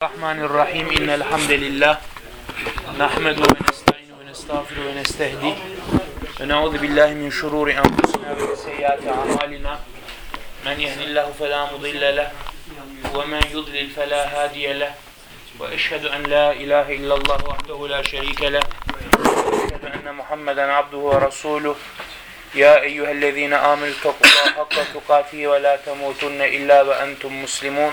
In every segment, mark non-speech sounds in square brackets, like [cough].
الرحمن الرحيم. إن الحمد لله نحمده ونستعينه ونستغفره ونستهديه ونعوذ بالله من شرور أنفسنا ومن سيئات أعمالنا. من يهد الله فلا مضل له ومن يضلل فلا هادي له. وأشهد أن لا إله إلا الله وحده لا شريك له. وأشهد أن محمدا عبده ورسوله. يا أيها الذين آمنوا اتقوا الله حق تقاته ولا تموتن إلا وأنتم مسلمون.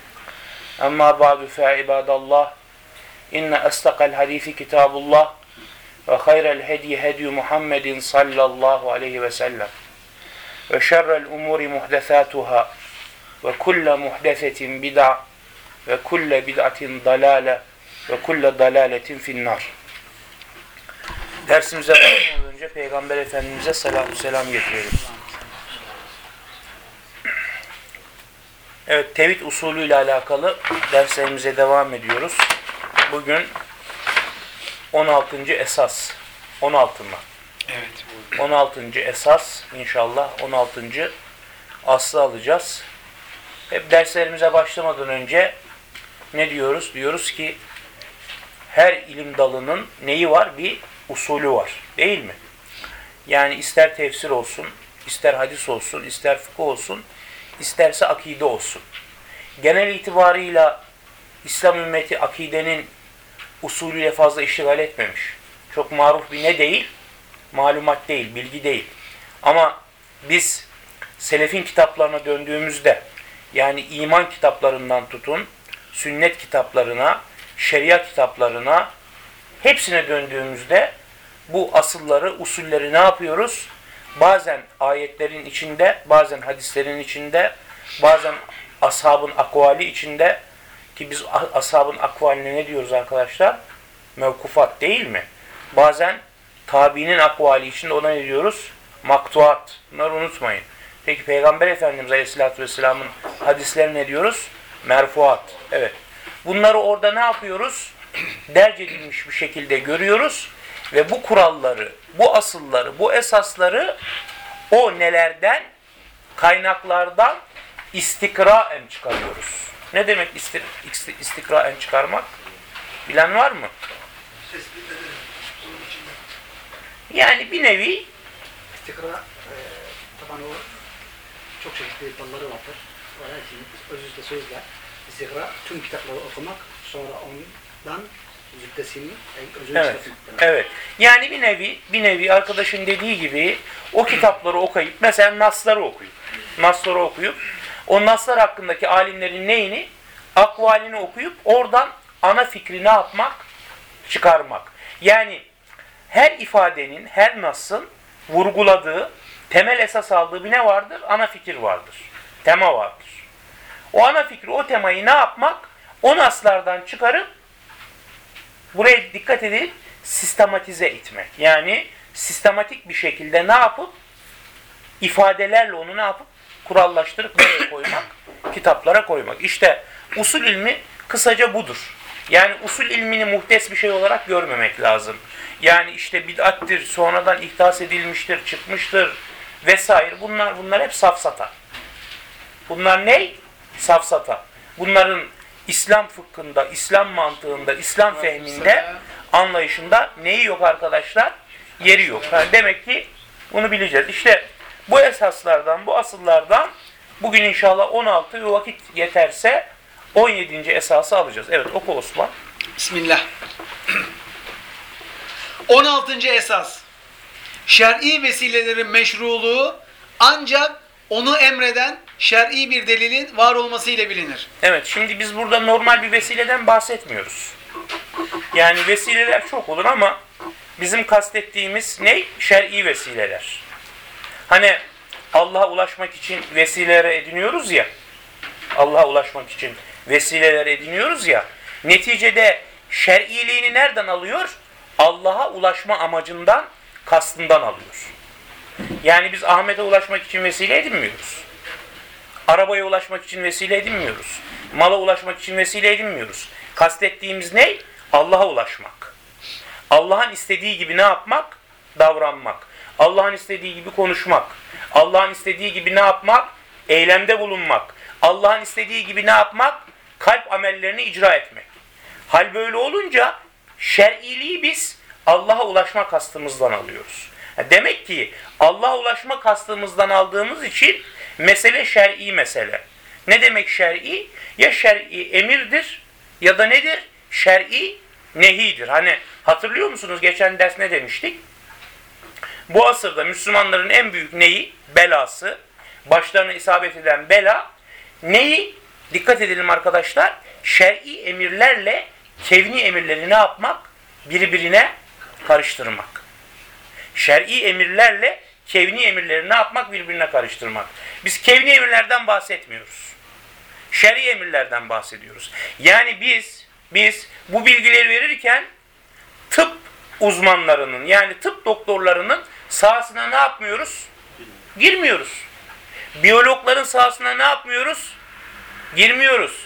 أما بعد فعباد الله إن أصدق الحديث كتاب الله وخير الهدي هدي محمد صلى الله عليه وسلم وشر الأمور محدثاتها وكل محدثة بدعة وكل بدعة ضلالة وكل ضلالة في النار Dersimize başlamadan önce Peygamber Efendimiz'e selam selam getirelim. Evet, tevhid usulü ile alakalı derslerimize devam ediyoruz. Bugün 16. esas. 16 mı? Evet. 16. esas inşallah 16. aslı alacağız. Hep derslerimize başlamadan önce ne diyoruz? Diyoruz ki her ilim dalının neyi var? Bir usulü var. Değil mi? Yani ister tefsir olsun, ister hadis olsun, ister fıkıh olsun, isterse akide olsun. Genel itibarıyla İslam ümmeti akidenin usulüyle fazla iştigal etmemiş. Çok maruf bir ne değil? Malumat değil, bilgi değil. Ama biz selefin kitaplarına döndüğümüzde yani iman kitaplarından tutun, sünnet kitaplarına, şeria kitaplarına hepsine döndüğümüzde bu asılları, usulleri ne yapıyoruz? Bazen ayetlerin içinde, bazen hadislerin içinde, bazen ashabın akvali içinde ki biz ashabın akvaline ne diyoruz arkadaşlar? Mevkufat değil mi? Bazen tabiinin akvali içinde ona ne diyoruz? Maktuat. Bunları unutmayın. Peki Peygamber Efendimiz Aleyhisselatü Vesselam'ın hadisleri ne diyoruz? Merfuat. Evet. Bunları orada ne yapıyoruz? Derc edilmiş bir şekilde görüyoruz ve bu kuralları, bu asılları, bu esasları o nelerden, kaynaklardan istikraen çıkarıyoruz. Ne demek istik istikraen çıkarmak? Bilen var mı? Yani bir nevi İstikra e, taban o çok çeşitli dalları vardır. Var hepsinin öz üste sözler. İstikra tüm kitapları okumak sonra ondan Evet. Evet. Yani bir nevi bir nevi arkadaşın dediği gibi o kitapları okuyup mesela nasları okuyup nasları okuyup o naslar hakkındaki alimlerin neyini akvalini okuyup oradan ana fikri ne yapmak? Çıkarmak. Yani her ifadenin, her nasın vurguladığı, temel esas aldığı bir ne vardır? Ana fikir vardır. Tema vardır. O ana fikri, o temayı ne yapmak? O naslardan çıkarıp buraya dikkat edin sistematize etmek. Yani sistematik bir şekilde ne yapıp ifadelerle onu ne yapıp kurallaştırıp nereye [coughs] koymak? Kitaplara koymak. İşte usul ilmi kısaca budur. Yani usul ilmini muhtes bir şey olarak görmemek lazım. Yani işte bid'attir, sonradan ihdas edilmiştir, çıkmıştır vesaire. Bunlar bunlar hep safsata. Bunlar ne? Safsata. Bunların İslam fıkhında, İslam mantığında, İslam fehminde, anlayışında neyi yok arkadaşlar? Yeri yok. Ha, demek ki bunu bileceğiz. İşte bu esaslardan, bu asıllardan bugün inşallah 16 ve vakit yeterse 17. esası alacağız. Evet oku Osman. Bismillah. [clears throat] 16. esas. Şer'i vesilelerin meşruluğu ancak onu emreden şer'i bir delilin var olmasıyla bilinir. Evet şimdi biz burada normal bir vesileden bahsetmiyoruz. Yani vesileler çok olur ama bizim kastettiğimiz ne? Şer'i vesileler. Hani Allah'a ulaşmak için vesilelere ediniyoruz ya. Allah'a ulaşmak için vesileler ediniyoruz ya. Neticede şer'iliğini nereden alıyor? Allah'a ulaşma amacından, kastından alıyor. Yani biz Ahmet'e ulaşmak için vesile edinmiyoruz. Arabaya ulaşmak için vesile edinmiyoruz. Mala ulaşmak için vesile edinmiyoruz. Kastettiğimiz ne? Allah'a ulaşmak. Allah'ın istediği gibi ne yapmak? Davranmak. Allah'ın istediği gibi konuşmak. Allah'ın istediği gibi ne yapmak? Eylemde bulunmak. Allah'ın istediği gibi ne yapmak? Kalp amellerini icra etmek. Hal böyle olunca şer'iliği biz Allah'a ulaşma kastımızdan alıyoruz. Demek ki Allah'a ulaşma kastımızdan aldığımız için mesele şer'i mesele. Ne demek şer'i? Ya şer'i emirdir ya da nedir? Şer'i nehidir. Hani hatırlıyor musunuz geçen ders ne demiştik? Bu asırda Müslümanların en büyük neyi? Belası. Başlarına isabet eden bela. Neyi? Dikkat edelim arkadaşlar. Şer'i emirlerle kevni emirleri ne yapmak? Birbirine karıştırmak. Şer'i emirlerle kevni emirleri ne yapmak? Birbirine karıştırmak. Biz kevni emirlerden bahsetmiyoruz. Şer'i emirlerden bahsediyoruz. Yani biz biz bu bilgileri verirken tıp uzmanlarının yani tıp doktorlarının sahasına ne yapmıyoruz? Girmiyoruz. Biyologların sahasına ne yapmıyoruz? Girmiyoruz.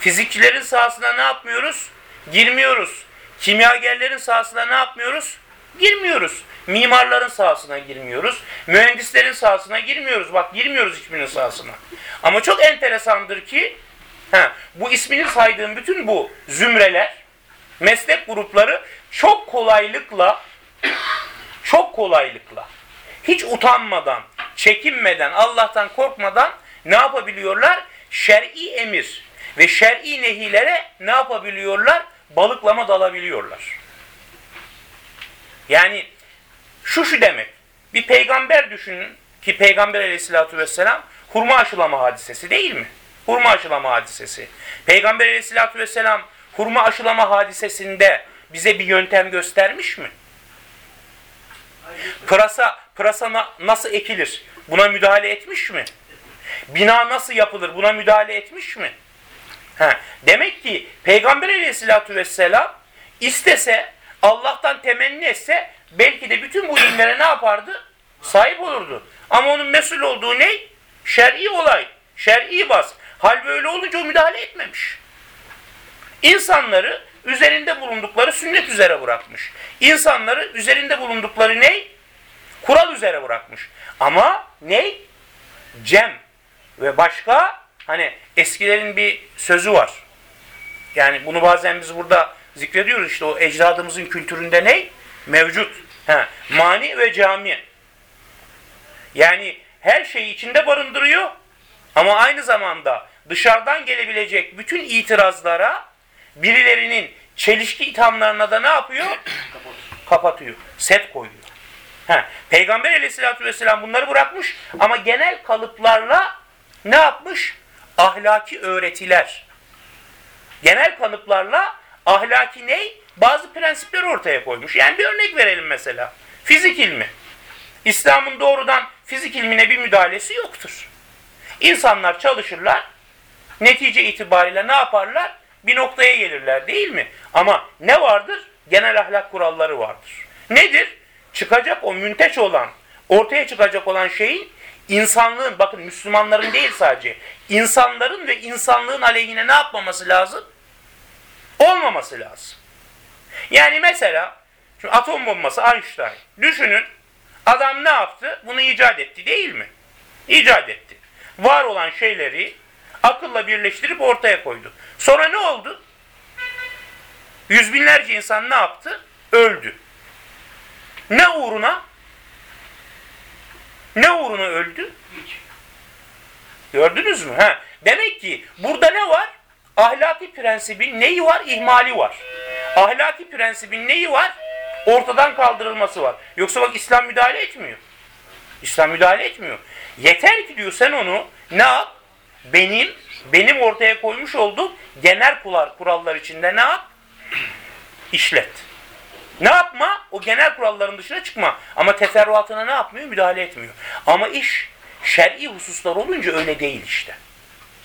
Fizikçilerin sahasına ne yapmıyoruz? Girmiyoruz. Kimyagerlerin sahasına ne yapmıyoruz? Girmiyoruz. Mimarların sahasına girmiyoruz. Mühendislerin sahasına girmiyoruz. Bak girmiyoruz hiçbirinin sahasına. Ama çok enteresandır ki ha, bu ismini saydığım bütün bu zümreler, meslek grupları çok kolaylıkla çok kolaylıkla hiç utanmadan, çekinmeden, Allah'tan korkmadan ne yapabiliyorlar? Şer'i emir ve şer'i nehilere ne yapabiliyorlar? Balıklama dalabiliyorlar. Yani şu şu demek. Bir peygamber düşünün ki peygamber aleyhissalatü vesselam hurma aşılama hadisesi değil mi? Hurma aşılama hadisesi. Peygamber aleyhissalatü vesselam hurma aşılama hadisesinde bize bir yöntem göstermiş mi? Pırasa, pırasa na- nasıl ekilir? Buna müdahale etmiş mi? Bina nasıl yapılır? Buna müdahale etmiş mi? Ha, demek ki Peygamber aleyhissalatü vesselam istese, Allah'tan temenni etse belki de bütün bu ilimlere ne yapardı? Sahip olurdu. Ama onun mesul olduğu ne? Şer'i olay. Şer'i bas. Hal böyle olunca o müdahale etmemiş. İnsanları üzerinde bulundukları sünnet üzere bırakmış. İnsanları üzerinde bulundukları ne? Kural üzere bırakmış. Ama ne? Cem ve başka hani eskilerin bir sözü var. Yani bunu bazen biz burada zikrediyoruz işte o ecdadımızın kültüründe ne? Mevcut. Ha, mani ve cami. Yani her şeyi içinde barındırıyor ama aynı zamanda dışarıdan gelebilecek bütün itirazlara birilerinin çelişki ithamlarına da ne yapıyor? Kapatıyor. Set koyuyor. Ha, Peygamber aleyhissalatü vesselam bunları bırakmış ama genel kalıplarla ne yapmış? Ahlaki öğretiler. Genel kalıplarla ahlaki ne? Bazı prensipler ortaya koymuş. Yani bir örnek verelim mesela. Fizik ilmi. İslam'ın doğrudan fizik ilmine bir müdahalesi yoktur. İnsanlar çalışırlar, netice itibariyle ne yaparlar? Bir noktaya gelirler değil mi? Ama ne vardır? Genel ahlak kuralları vardır. Nedir? Çıkacak o münteç olan, ortaya çıkacak olan şeyin insanlığın, bakın Müslümanların değil sadece, insanların ve insanlığın aleyhine ne yapmaması lazım? Olmaması lazım. Yani mesela, şimdi atom bombası Einstein, düşünün, adam ne yaptı? Bunu icat etti değil mi? İcat etti. Var olan şeyleri akılla birleştirip ortaya koydu. Sonra ne oldu? Yüz binlerce insan ne yaptı? Öldü. Ne uğruna? Ne uğruna öldü? Gördünüz mü? Ha. Demek ki burada ne var? Ahlaki prensibin neyi var? İhmali var. Ahlaki prensibin neyi var? Ortadan kaldırılması var. Yoksa bak İslam müdahale etmiyor. İslam müdahale etmiyor. Yeter ki diyor sen onu ne yap? Benim benim ortaya koymuş olduğum genel kural, kurallar içinde ne yap? İşlet. Ne yapma? O genel kuralların dışına çıkma. Ama teferruatına ne yapmıyor? Müdahale etmiyor. Ama iş şer'i hususlar olunca öyle değil işte.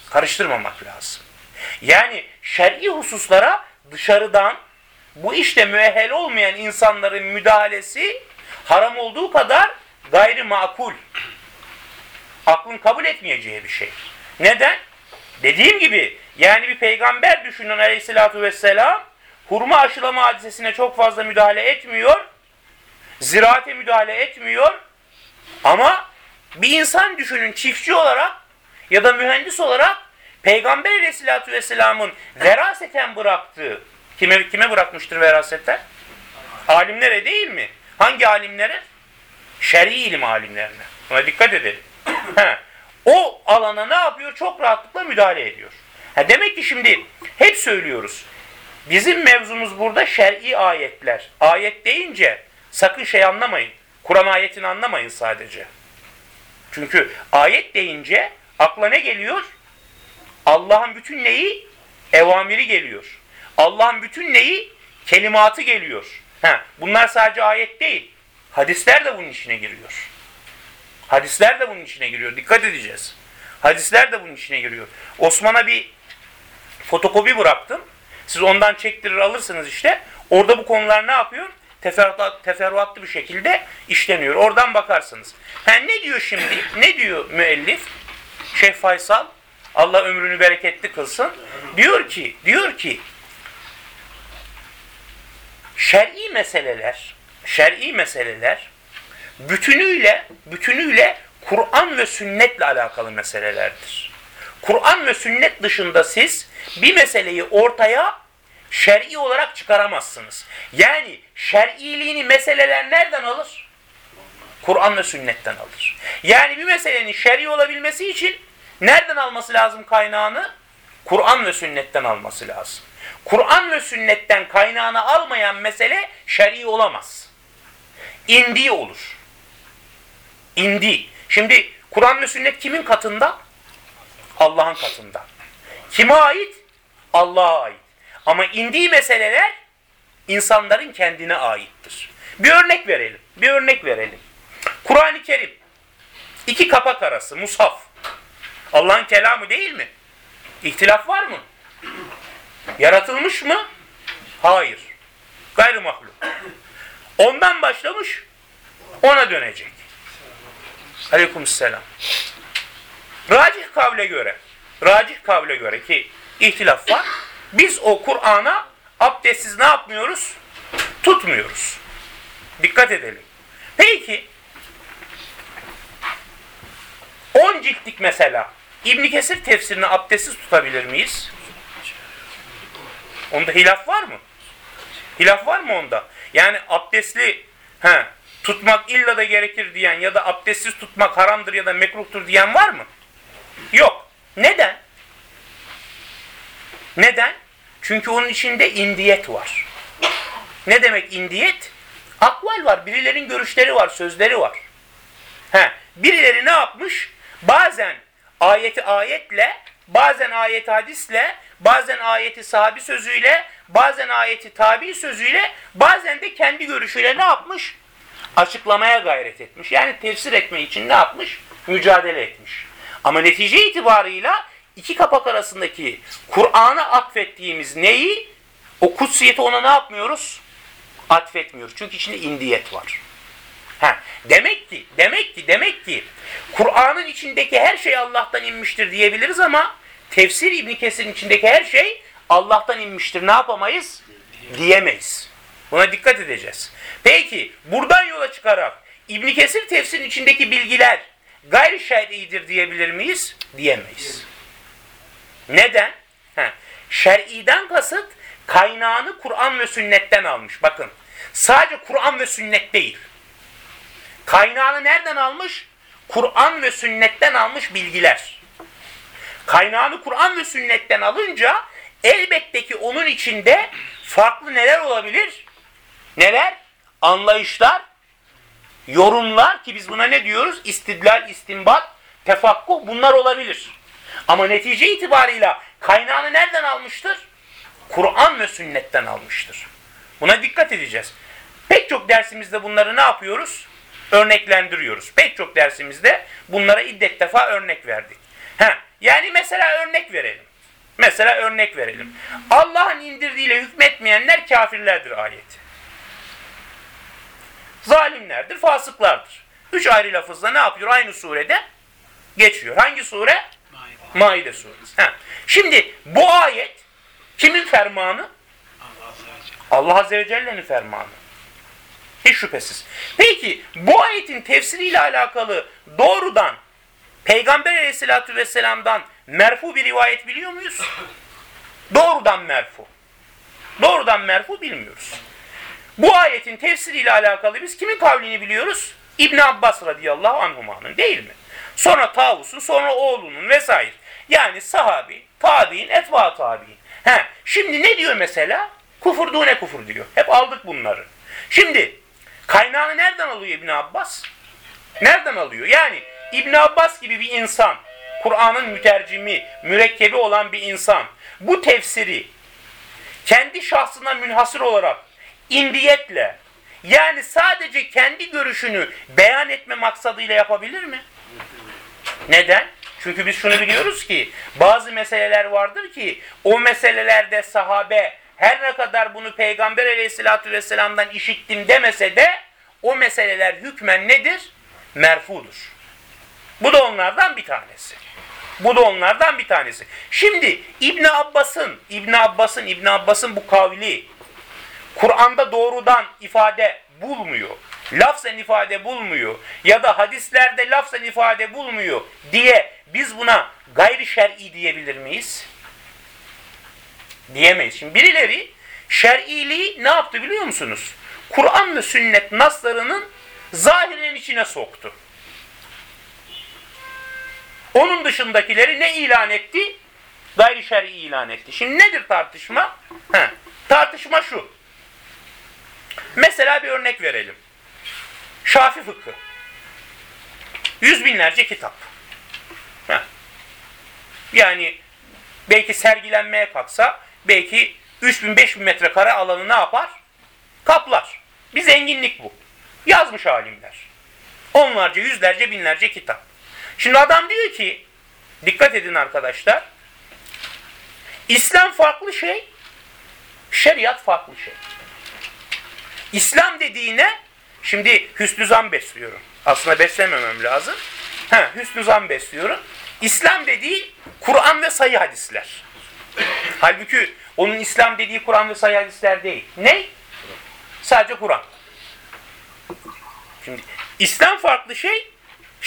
Karıştırmamak lazım. Yani şer'i hususlara dışarıdan bu işte müehel olmayan insanların müdahalesi haram olduğu kadar gayri makul. Aklın kabul etmeyeceği bir şey. Neden? Dediğim gibi yani bir peygamber düşünün aleyhissalatü vesselam hurma aşılama hadisesine çok fazla müdahale etmiyor. Ziraate müdahale etmiyor. Ama bir insan düşünün çiftçi olarak ya da mühendis olarak Peygamber aleyhissalatü vesselamın veraseten bıraktığı kime, kime bırakmıştır veraseten? Alimlere değil mi? Hangi alimlere? Şer'i ilim alimlerine. Buna dikkat edelim. [coughs] O alana ne yapıyor? Çok rahatlıkla müdahale ediyor. Ha demek ki şimdi hep söylüyoruz. Bizim mevzumuz burada şer'i ayetler. Ayet deyince sakın şey anlamayın. Kur'an ayetini anlamayın sadece. Çünkü ayet deyince akla ne geliyor? Allah'ın bütün neyi? Evamiri geliyor. Allah'ın bütün neyi? Kelimatı geliyor. Ha, bunlar sadece ayet değil. Hadisler de bunun içine giriyor. Hadisler de bunun içine giriyor. Dikkat edeceğiz. Hadisler de bunun içine giriyor. Osman'a bir fotokopi bıraktım. Siz ondan çektirir alırsınız işte. Orada bu konular ne yapıyor? Teferruat, teferruatlı bir şekilde işleniyor. Oradan bakarsınız. Ha, ne diyor şimdi? Ne diyor müellif? Şeyh Faysal Allah ömrünü bereketli kılsın. Diyor ki, diyor ki şer'i meseleler, şer'i meseleler bütünüyle bütünüyle Kur'an ve sünnetle alakalı meselelerdir. Kur'an ve sünnet dışında siz bir meseleyi ortaya şer'i olarak çıkaramazsınız. Yani şer'iliğini meseleler nereden alır? Kur'an ve sünnetten alır. Yani bir meselenin şer'i olabilmesi için nereden alması lazım kaynağını? Kur'an ve sünnetten alması lazım. Kur'an ve sünnetten kaynağını almayan mesele şer'i olamaz. İndi olur. İndi. Şimdi Kur'an ve sünnet kimin katında? Allah'ın katında. Kime ait? Allah'a ait. Ama indiği meseleler insanların kendine aittir. Bir örnek verelim. Bir örnek verelim. Kur'an-ı Kerim. iki kapak arası, mushaf. Allah'ın kelamı değil mi? İhtilaf var mı? Yaratılmış mı? Hayır. Gayrı mahluk. Ondan başlamış, ona dönecek. Aleykümselam. Racih kavle göre, racih kavle göre ki ihtilaf var. Biz o Kur'an'a abdestsiz ne yapmıyoruz? Tutmuyoruz. Dikkat edelim. Peki 10 ciltlik mesela İbn Kesir tefsirini abdestsiz tutabilir miyiz? Onda hilaf var mı? Hilaf var mı onda? Yani abdestli he, tutmak illa da gerekir diyen ya da abdestsiz tutmak haramdır ya da mekruhtur diyen var mı? Yok. Neden? Neden? Çünkü onun içinde indiyet var. Ne demek indiyet? Akval var. Birilerin görüşleri var, sözleri var. He, birileri ne yapmış? Bazen ayeti ayetle, bazen ayeti hadisle, bazen ayeti sahabi sözüyle, bazen ayeti tabi sözüyle, bazen de kendi görüşüyle ne yapmış? Açıklamaya gayret etmiş. Yani tefsir etme için ne yapmış? Mücadele etmiş. Ama netice itibarıyla iki kapak arasındaki Kur'an'a atfettiğimiz neyi? O kutsiyeti ona ne yapmıyoruz? Atfetmiyoruz. Çünkü içinde indiyet var. Ha, demek ki, demek ki, demek ki Kur'an'ın içindeki her şey Allah'tan inmiştir diyebiliriz ama tefsir İbn Kesir'in içindeki her şey Allah'tan inmiştir. Ne yapamayız? Diyemeyiz. Buna dikkat edeceğiz. Peki buradan yola çıkarak İbn Kesir tefsirin içindeki bilgiler gayri şer'idir diyebilir miyiz? Diyemeyiz. Neden? Ha, şer'iden kasıt kaynağını Kur'an ve sünnetten almış. Bakın sadece Kur'an ve sünnet değil. Kaynağını nereden almış? Kur'an ve sünnetten almış bilgiler. Kaynağını Kur'an ve sünnetten alınca elbette ki onun içinde farklı neler olabilir? Neler? Anlayışlar, yorumlar ki biz buna ne diyoruz? İstidlal, istinbat, tefakkuh bunlar olabilir. Ama netice itibarıyla kaynağını nereden almıştır? Kur'an ve sünnetten almıştır. Buna dikkat edeceğiz. Pek çok dersimizde bunları ne yapıyoruz? Örneklendiriyoruz. Pek çok dersimizde bunlara iddet defa örnek verdik. Ha, yani mesela örnek verelim. Mesela örnek verelim. Allah'ın indirdiğiyle hükmetmeyenler kafirlerdir ayeti. Zalimlerdir, fasıklardır. Üç ayrı lafızla ne yapıyor? Aynı surede geçiyor. Hangi sure? Maide. Maide suresi. Ha. Şimdi bu ayet kimin fermanı? Allah azze ve celle. Allah Azze ve Celle'nin fermanı. Hiç şüphesiz. Peki bu ayetin tefsiriyle alakalı doğrudan Peygamber Aleyhisselatü Vesselam'dan merfu bir rivayet biliyor muyuz? Doğrudan merfu. Doğrudan merfu bilmiyoruz. Bu ayetin tefsiriyle alakalı biz kimin kavlini biliyoruz? İbn Abbas radıyallahu anhumanın değil mi? Sonra Tavus'un, sonra oğlunun vesaire. Yani sahabi, tabi'in, etba tabi'in. He, şimdi ne diyor mesela? Kufur ne kufur diyor. Hep aldık bunları. Şimdi kaynağını nereden alıyor İbn Abbas? Nereden alıyor? Yani İbn Abbas gibi bir insan, Kur'an'ın mütercimi, mürekkebi olan bir insan bu tefsiri kendi şahsına münhasır olarak indiyetle yani sadece kendi görüşünü beyan etme maksadıyla yapabilir mi? Neden? Çünkü biz şunu biliyoruz ki bazı meseleler vardır ki o meselelerde sahabe her ne kadar bunu Peygamber aleyhissalatü vesselam'dan işittim demese de o meseleler hükmen nedir? Merfudur. Bu da onlardan bir tanesi. Bu da onlardan bir tanesi. Şimdi İbn Abbas'ın İbn Abbas'ın İbn Abbas'ın bu kavli Kur'an'da doğrudan ifade bulmuyor. Lafzen ifade bulmuyor ya da hadislerde lafzen ifade bulmuyor diye biz buna gayri şer'i diyebilir miyiz? Diyemeyiz. Şimdi birileri şer'iliği ne yaptı biliyor musunuz? Kur'an ve sünnet naslarının zahirinin içine soktu. Onun dışındakileri ne ilan etti? Gayri şer'i ilan etti. Şimdi nedir tartışma? He, tartışma şu. Mesela bir örnek verelim. Şafi fıkhı. Yüz binlerce kitap. Heh. Yani belki sergilenmeye kalksa belki 3000-5000 metrekare alanı ne yapar? Kaplar. Bir zenginlik bu. Yazmış alimler. Onlarca, yüzlerce, binlerce kitap. Şimdi adam diyor ki, dikkat edin arkadaşlar, İslam farklı şey, şeriat farklı şey. İslam dediğine, şimdi hüsnü zan besliyorum. Aslında beslememem lazım. Ha, hüsnü zan besliyorum. İslam dediği Kur'an ve sayı hadisler. Halbuki onun İslam dediği Kur'an ve sayı hadisler değil. Ne? Sadece Kur'an. Şimdi İslam farklı şey,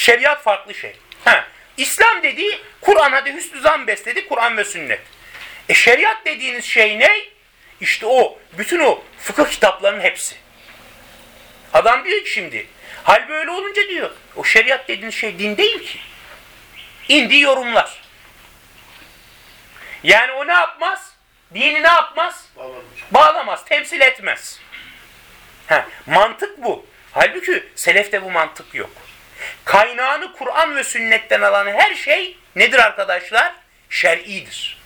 şeriat farklı şey. Ha, İslam dediği Kur'an'a da hüsnü zan besledi, Kur'an ve sünnet. E şeriat dediğiniz şey ne? İşte o, bütün o fıkıh kitaplarının hepsi. Adam diyor ki şimdi, hal böyle olunca diyor, o şeriat dediğiniz şey din değil ki. İndiği yorumlar. Yani o ne yapmaz? Dini ne yapmaz? Bağlamaz, temsil etmez. Ha, mantık bu. Halbuki selefte bu mantık yok. Kaynağını Kur'an ve sünnetten alan her şey nedir arkadaşlar? Şer'idir.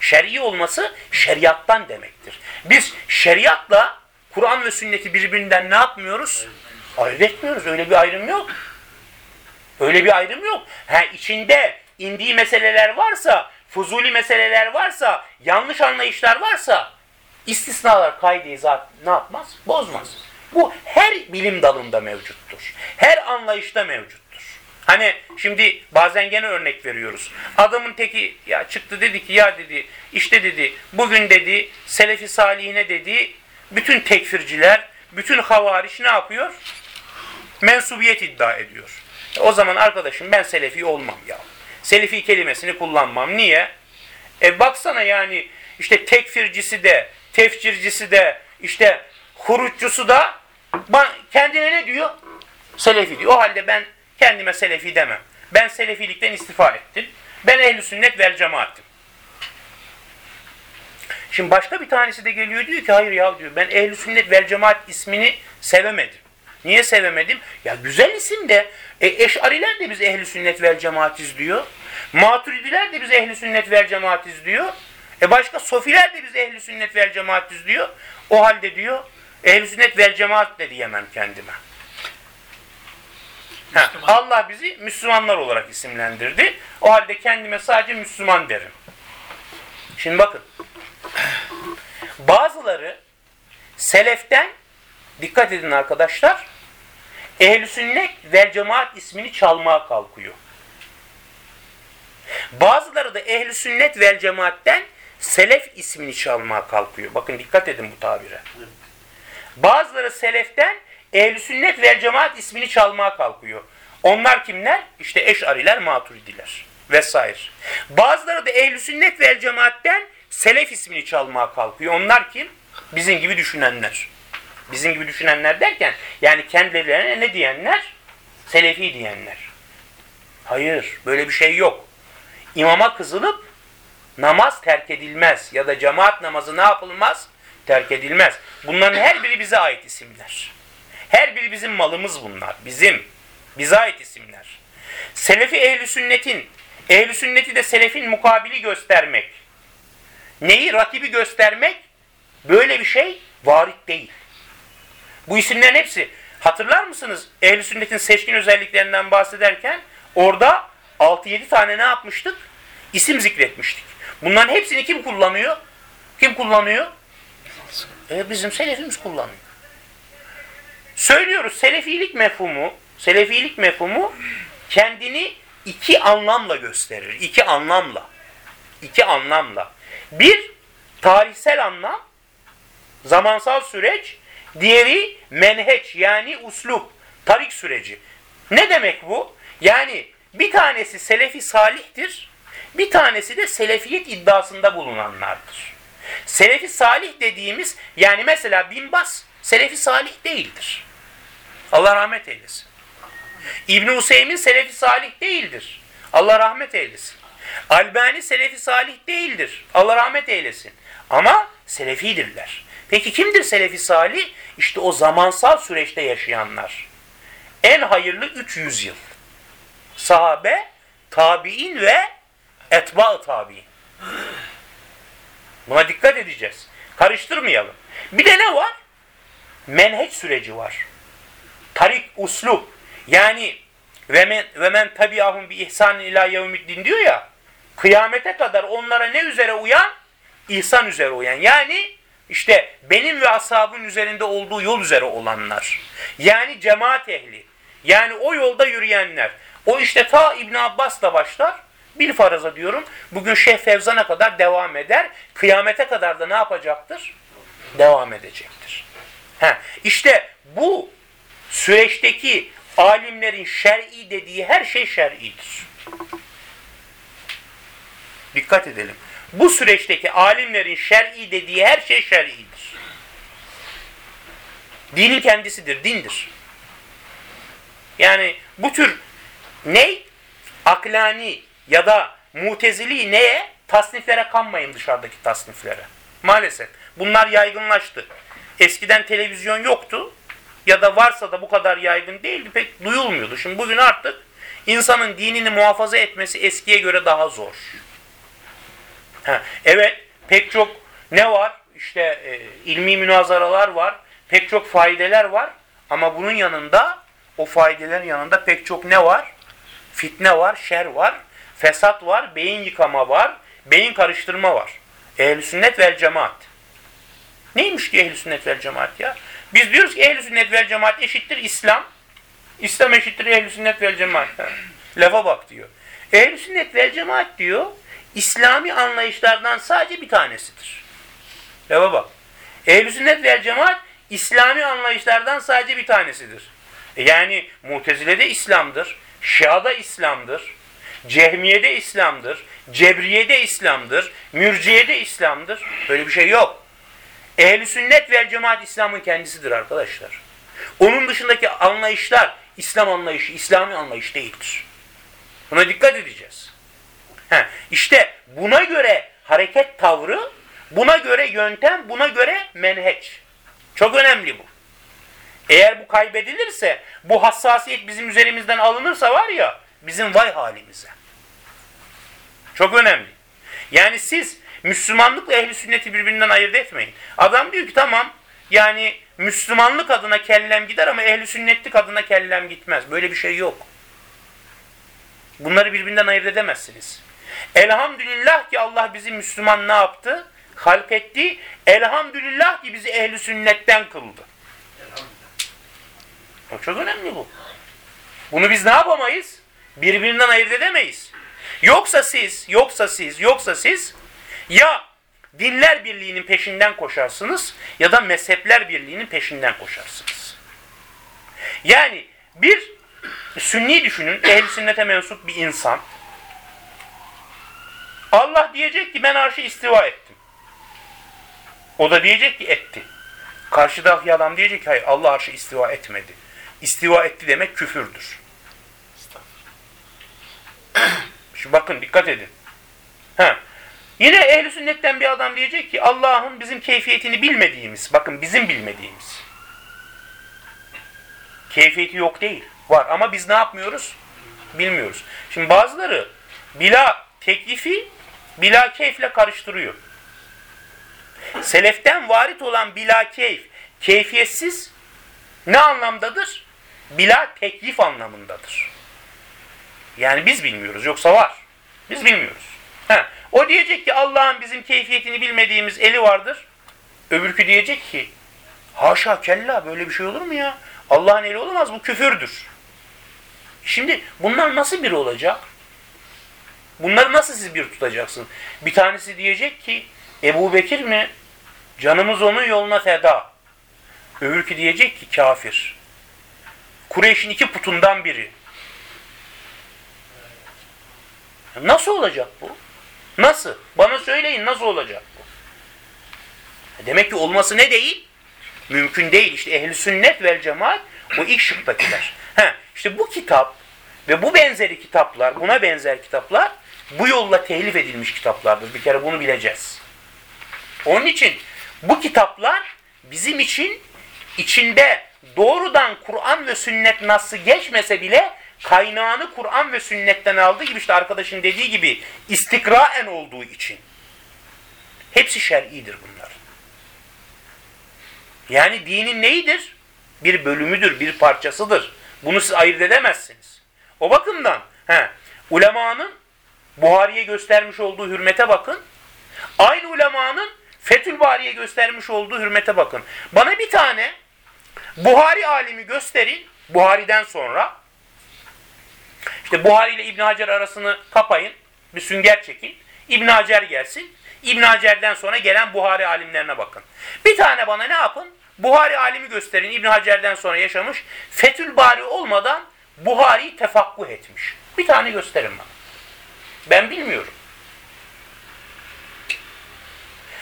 Şer'i olması şeriattan demektir. Biz şeriatla Kur'an ve sünneti birbirinden ne yapmıyoruz? Ayırt etmiyoruz. Öyle bir ayrım yok. Öyle bir ayrım yok. Ha, içinde indiği meseleler varsa, fuzuli meseleler varsa, yanlış anlayışlar varsa istisnalar kaydı ne yapmaz? Bozmaz. Bu her bilim dalında mevcuttur. Her anlayışta mevcuttur. Hani şimdi bazen gene örnek veriyoruz. Adamın teki ya çıktı dedi ki ya dedi işte dedi bugün dedi Selefi Salihine dedi bütün tekfirciler, bütün havariş ne yapıyor? Mensubiyet iddia ediyor. O zaman arkadaşım ben Selefi olmam ya. Selefi kelimesini kullanmam. Niye? E baksana yani işte tekfircisi de, tefcircisi de, işte huruççusu da kendine ne diyor? Selefi diyor. O halde ben kendime Selefi demem. Ben Selefilikten istifa ettim. Ben ehli sünnet vel cemaatim. Şimdi başka bir tanesi de geliyor diyor ki hayır ya diyor ben ehli sünnet vel cemaat ismini sevemedim. Niye sevemedim? Ya güzel isim de e, eşariler de biz ehli sünnet vel cemaatiz diyor. Maturidiler de biz ehli sünnet vel cemaatiz diyor. E başka sofiler de biz ehli sünnet vel cemaatiz diyor. O halde diyor ehli sünnet vel cemaat de diyemem kendime. Ha, Allah bizi Müslümanlar olarak isimlendirdi. O halde kendime sadece Müslüman derim. Şimdi bakın. Bazıları seleften dikkat edin arkadaşlar. Ehl-i sünnet vel cemaat ismini çalmaya kalkıyor. Bazıları da ehl-i sünnet vel cemaatten selef ismini çalmaya kalkıyor. Bakın dikkat edin bu tabire. Bazıları seleften ehl-i sünnet vel cemaat ismini çalmaya kalkıyor. Onlar kimler? İşte eşariler, maturidiler vesaire. Bazıları da ehl-i sünnet vel cemaatten selef ismini çalmaya kalkıyor. Onlar kim? Bizim gibi düşünenler. Bizim gibi düşünenler derken yani kendilerine ne diyenler? Selefi diyenler. Hayır, böyle bir şey yok. İmama kızılıp namaz terk edilmez ya da cemaat namazı ne yapılmaz? Terk edilmez. Bunların her biri bize ait isimler. Her biri bizim malımız bunlar. Bizim. Bize ait isimler. Selefi ehli sünnetin, ehli sünneti de selefin mukabili göstermek. Neyi? Rakibi göstermek. Böyle bir şey varit değil. Bu isimlerin hepsi hatırlar mısınız? Ehli sünnetin seçkin özelliklerinden bahsederken orada 6-7 tane ne yapmıştık? İsim zikretmiştik. Bunların hepsini kim kullanıyor? Kim kullanıyor? E, bizim selefimiz kullanıyor. Söylüyoruz selefilik mefhumu, selefilik mefhumu kendini iki anlamla gösterir. İki anlamla. İki anlamla. Bir, tarihsel anlam, zamansal süreç. Diğeri menheç yani uslup, tarik süreci. Ne demek bu? Yani bir tanesi selefi salihtir, bir tanesi de selefiyet iddiasında bulunanlardır. Selefi salih dediğimiz yani mesela Binbas selefi salih değildir. Allah rahmet eylesin. İbn Hüseyin selefi salih değildir. Allah rahmet eylesin. Albani selefi salih değildir. Allah rahmet eylesin. Ama selefidirler. Peki kimdir selefi salih? İşte o zamansal süreçte yaşayanlar. En hayırlı 300 yıl. Sahabe, tabi'in ve etba-ı tabi'in. Buna dikkat edeceğiz. Karıştırmayalım. Bir de ne var? Menheç süreci var. Tarik, uslub. Yani ve men, ve men tabi'ahum bi ihsan ila yevmiddin diyor ya. Kıyamete kadar onlara ne üzere uyan? İhsan üzere uyan. Yani işte benim ve ashabın üzerinde olduğu yol üzere olanlar. Yani cemaat ehli. Yani o yolda yürüyenler. O işte ta İbn Abbas'la başlar. Bil faraza diyorum. Bugün Şeyh Fevzan'a kadar devam eder. Kıyamete kadar da ne yapacaktır? Devam edecektir. Ha, işte bu süreçteki alimlerin şer'i dediği her şey şer'idir. Dikkat edelim. Bu süreçteki alimlerin şer'i dediği her şey şer'idir. Dinin kendisidir, dindir. Yani bu tür ne? Aklani ya da mutezili neye? Tasniflere kanmayın dışarıdaki tasniflere. Maalesef. Bunlar yaygınlaştı. Eskiden televizyon yoktu ya da varsa da bu kadar yaygın değildi. Pek duyulmuyordu. Şimdi bugün artık insanın dinini muhafaza etmesi eskiye göre daha zor. Ha, evet pek çok ne var? İşte e, ilmi münazaralar var. Pek çok faydeler var. Ama bunun yanında o faydelerin yanında pek çok ne var? Fitne var, şer var, fesat var, beyin yıkama var, beyin karıştırma var. Ehl-i sünnet vel cemaat. Neymiş ki ehl-i sünnet vel cemaat ya? Biz diyoruz ki ehl-i sünnet vel cemaat eşittir İslam. İslam eşittir ehl-i sünnet vel cemaat. Lafa bak diyor. Ehl-i sünnet vel cemaat diyor. İslami anlayışlardan sadece bir tanesidir. Lafa bak. Ehl-i sünnet vel cemaat İslami anlayışlardan sadece bir tanesidir. E yani Mutezile'de İslam'dır. Şia'da İslam'dır. Cehmiye'de İslam'dır. Cebriye'de İslam'dır. Mürciye'de İslam'dır. Böyle bir şey yok. Ehl-i sünnet vel cemaat İslam'ın kendisidir arkadaşlar. Onun dışındaki anlayışlar İslam anlayışı, İslami anlayış değildir. Buna dikkat edeceğiz. He, işte buna göre hareket tavrı, buna göre yöntem, buna göre menheç. Çok önemli bu. Eğer bu kaybedilirse, bu hassasiyet bizim üzerimizden alınırsa var ya, bizim vay halimize. Çok önemli. Yani siz Müslümanlıkla ehli sünneti birbirinden ayırt etmeyin. Adam diyor ki tamam yani Müslümanlık adına kellem gider ama ehli sünnetlik adına kellem gitmez. Böyle bir şey yok. Bunları birbirinden ayırt edemezsiniz. Elhamdülillah ki Allah bizi Müslüman ne yaptı? Halk etti. Elhamdülillah ki bizi ehli sünnetten kıldı. Çok önemli bu. Bunu biz ne yapamayız? Birbirinden ayırt edemeyiz. Yoksa siz, yoksa siz, yoksa siz ya dinler birliğinin peşinden koşarsınız ya da mezhepler birliğinin peşinden koşarsınız. Yani bir sünni düşünün, ehl sünnete mensup bir insan. Allah diyecek ki ben arşı istiva ettim. O da diyecek ki etti. Karşıdaki adam diyecek ki hayır Allah arşı istiva etmedi. İstiva etti demek küfürdür. [clears throat] Şu bakın dikkat edin. Ha. Yine ehli sünnetten bir adam diyecek ki Allah'ın bizim keyfiyetini bilmediğimiz, bakın bizim bilmediğimiz. Keyfiyeti yok değil. Var ama biz ne yapmıyoruz? Bilmiyoruz. Şimdi bazıları bila teklifi bila keyfle karıştırıyor. Seleften varit olan bila keyf, keyfiyetsiz ne anlamdadır? Bila teklif anlamındadır. Yani biz bilmiyoruz yoksa var. Biz bilmiyoruz. Ha, o diyecek ki Allah'ın bizim keyfiyetini bilmediğimiz eli vardır. Öbürkü diyecek ki haşa kella böyle bir şey olur mu ya? Allah'ın eli olamaz bu küfürdür. Şimdi bunlar nasıl bir olacak? Bunları nasıl siz bir tutacaksın? Bir tanesi diyecek ki Ebu Bekir mi? Canımız onun yoluna feda. Öbürkü diyecek ki kafir. Kureyş'in iki putundan biri. Nasıl olacak bu? Nasıl? Bana söyleyin nasıl olacak bu? Demek ki olması ne değil? Mümkün değil. İşte ehli sünnet vel cemaat o ilk şıktakiler. He, işte bu kitap ve bu benzeri kitaplar, buna benzer kitaplar bu yolla telif edilmiş kitaplardır. Bir kere bunu bileceğiz. Onun için bu kitaplar bizim için içinde doğrudan Kur'an ve sünnet nasıl geçmese bile kaynağını Kur'an ve sünnetten aldığı gibi işte arkadaşın dediği gibi istikraen olduğu için. Hepsi şer'idir bunlar. Yani dinin neyidir? Bir bölümüdür, bir parçasıdır. Bunu siz ayırt edemezsiniz. O bakımdan he, ulemanın Buhari'ye göstermiş olduğu hürmete bakın. Aynı ulemanın Fethül Bari'ye göstermiş olduğu hürmete bakın. Bana bir tane Buhari alimi gösterin. Buhari'den sonra işte Buhari ile İbn Hacer arasını kapayın. Bir sünger çekin. İbn Hacer gelsin. İbn Hacer'den sonra gelen Buhari alimlerine bakın. Bir tane bana ne yapın? Buhari alimi gösterin. İbn Hacer'den sonra yaşamış. Fethül Bari olmadan Buhari'yi tefakkuh etmiş. Bir tane gösterin bana. Ben bilmiyorum.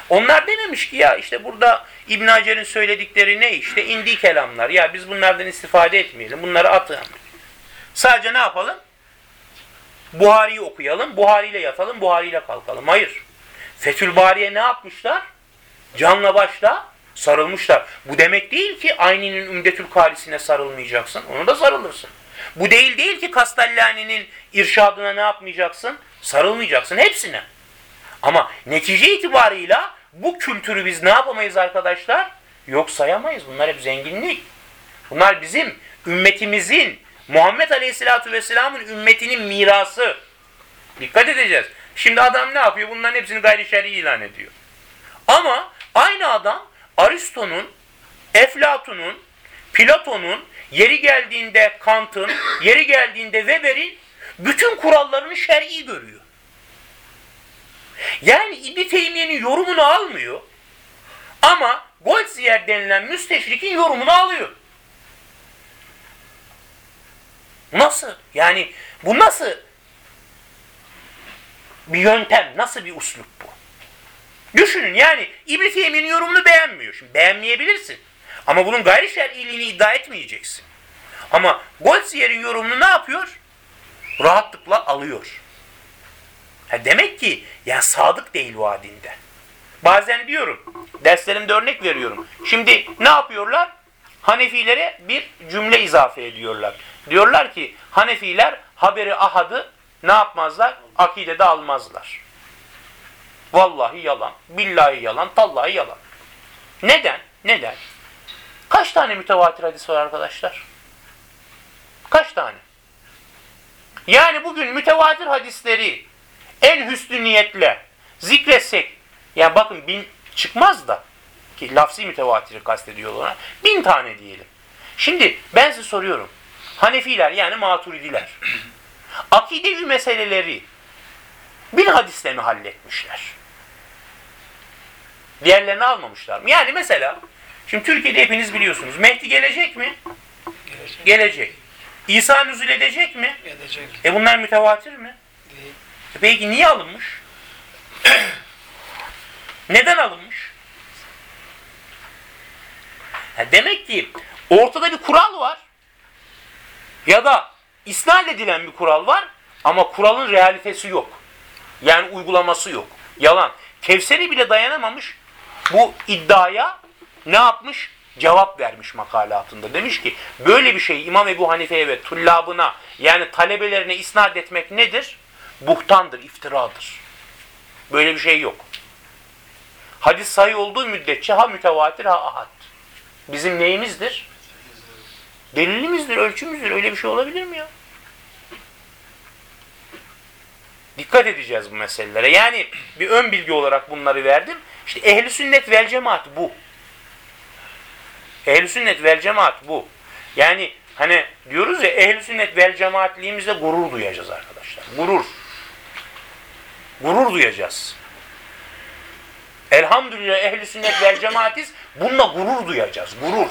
Onlar dememiş ki ya işte burada İbn Hacer'in söyledikleri ne işte indi kelamlar. Ya biz bunlardan istifade etmeyelim. Bunları atın. Sadece ne yapalım? Buhari'yi okuyalım, Buhari ile yatalım, Buhari ile kalkalım. Hayır. Fethül Bari'ye ne yapmışlar? Canla başla sarılmışlar. Bu demek değil ki Ayni'nin Ümdetül Karisine sarılmayacaksın. Onu da sarılırsın. Bu değil değil ki Kastellani'nin irşadına ne yapmayacaksın? Sarılmayacaksın hepsine. Ama netice itibarıyla bu kültürü biz ne yapamayız arkadaşlar? Yok sayamayız. Bunlar hep zenginlik. Bunlar bizim ümmetimizin, Muhammed Aleyhisselatü Vesselam'ın ümmetinin mirası. Dikkat edeceğiz. Şimdi adam ne yapıyor? Bunların hepsini gayri şer'i ilan ediyor. Ama aynı adam Aristo'nun, Eflatun'un, Platon'un, yeri geldiğinde Kant'ın, yeri geldiğinde Weber'in bütün kurallarını şer'i görüyor. Yani İbni Teymiye'nin yorumunu almıyor. Ama Goldziyer denilen müsteşrikin yorumunu alıyor. Nasıl? Yani bu nasıl bir yöntem, nasıl bir uslup bu? Düşünün yani İbn Teymiye'nin yorumunu beğenmiyor. Şimdi beğenmeyebilirsin. Ama bunun gayri şer'iliğini iddia etmeyeceksin. Ama Goldzier'in yorumunu ne yapıyor? Rahatlıkla alıyor. Ha demek ki ya sadık değil vaadinde. Bazen diyorum, derslerimde örnek veriyorum. Şimdi ne yapıyorlar? Hanefilere bir cümle izafe ediyorlar. Diyorlar ki Hanefiler haberi ahadı ne yapmazlar? Akidede almazlar. Vallahi yalan, billahi yalan, tallahi yalan. Neden? Neden? Kaç tane mütevatir hadis var arkadaşlar? Kaç tane? Yani bugün mütevatir hadisleri en hüsnü niyetle zikretsek, yani bakın bin çıkmaz da ki lafzi mütevatiri kastediyor ona. Bin tane diyelim. Şimdi ben size soruyorum. Hanefiler yani maturidiler. [clears throat] Akidevi meseleleri bir hadisle mi halletmişler? Diğerlerini almamışlar mı? Yani mesela şimdi Türkiye'de hepiniz biliyorsunuz. Mehdi gelecek mi? Gelecek. Gelecek. İsa nüzul edecek mi? Gelecek. E bunlar mütevatir mi? Değil. E peki niye alınmış? [clears throat] Neden alınmış? Ha demek ki ortada bir kural var. Ya da isnat edilen bir kural var ama kuralın realitesi yok. Yani uygulaması yok. Yalan. Kevseri bile dayanamamış bu iddiaya ne yapmış? Cevap vermiş makalatında. Demiş ki böyle bir şey İmam Ebu Hanife'ye ve tullabına yani talebelerine isnat etmek nedir? Buhtandır, iftiradır. Böyle bir şey yok. Hadis sahih olduğu müddetçe ha mütevatir ha ahad. Bizim neyimizdir? Delilimizdir, ölçümüzdür. Öyle bir şey olabilir mi ya? Dikkat edeceğiz bu meselelere. Yani bir ön bilgi olarak bunları verdim. İşte ehli sünnet vel cemaat bu. Ehli sünnet vel cemaat bu. Yani hani diyoruz ya ehli sünnet vel cemaatliğimizde gurur duyacağız arkadaşlar. Gurur. Gurur duyacağız. Elhamdülillah ehli sünnet vel cemaatiz. Bununla gurur duyacağız. Gurur.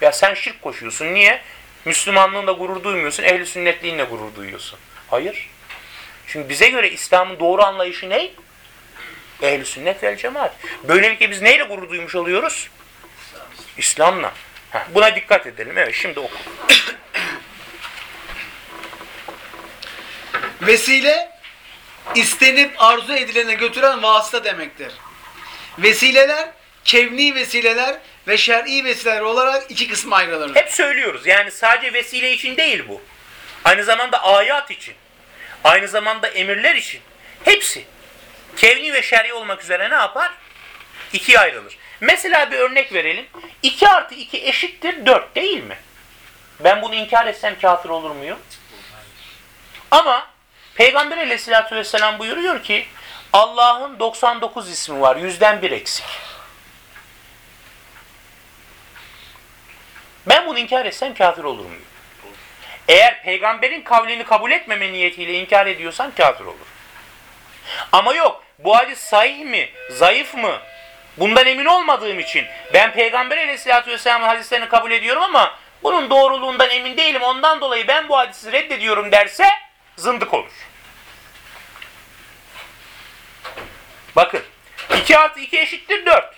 Ya sen şirk koşuyorsun. Niye? Müslümanlığında gurur duymuyorsun. Ehli sünnetliğinle gurur duyuyorsun. Hayır. Çünkü bize göre İslam'ın doğru anlayışı ne? Ehli sünnet vel cemaat. Böylelikle biz neyle gurur duymuş oluyoruz? İslam'la. Heh, buna dikkat edelim. Evet şimdi oku. Vesile istenip arzu edilene götüren vasıta demektir. Vesileler kevni vesileler ve şer'i vesileler olarak iki kısma ayrılır. Hep söylüyoruz. Yani sadece vesile için değil bu. Aynı zamanda ayat için. Aynı zamanda emirler için. Hepsi. Kevni ve şer'i olmak üzere ne yapar? İkiye ayrılır. Mesela bir örnek verelim. 2 artı 2 eşittir 4 değil mi? Ben bunu inkar etsem kafir olur muyum? Ama Peygamber aleyhissalatü vesselam buyuruyor ki Allah'ın 99 ismi var. Yüzden bir eksik. Bunu inkar etsem kafir olur muyum? Eğer peygamberin kavlini kabul etmeme niyetiyle inkar ediyorsan kafir olur. Ama yok bu hadis sahih mi, zayıf mı? Bundan emin olmadığım için ben peygamber aleyhissalatü vesselamın hadislerini kabul ediyorum ama bunun doğruluğundan emin değilim. Ondan dolayı ben bu hadisi reddediyorum derse zındık olur. Bakın 2 artı 2 eşittir 4.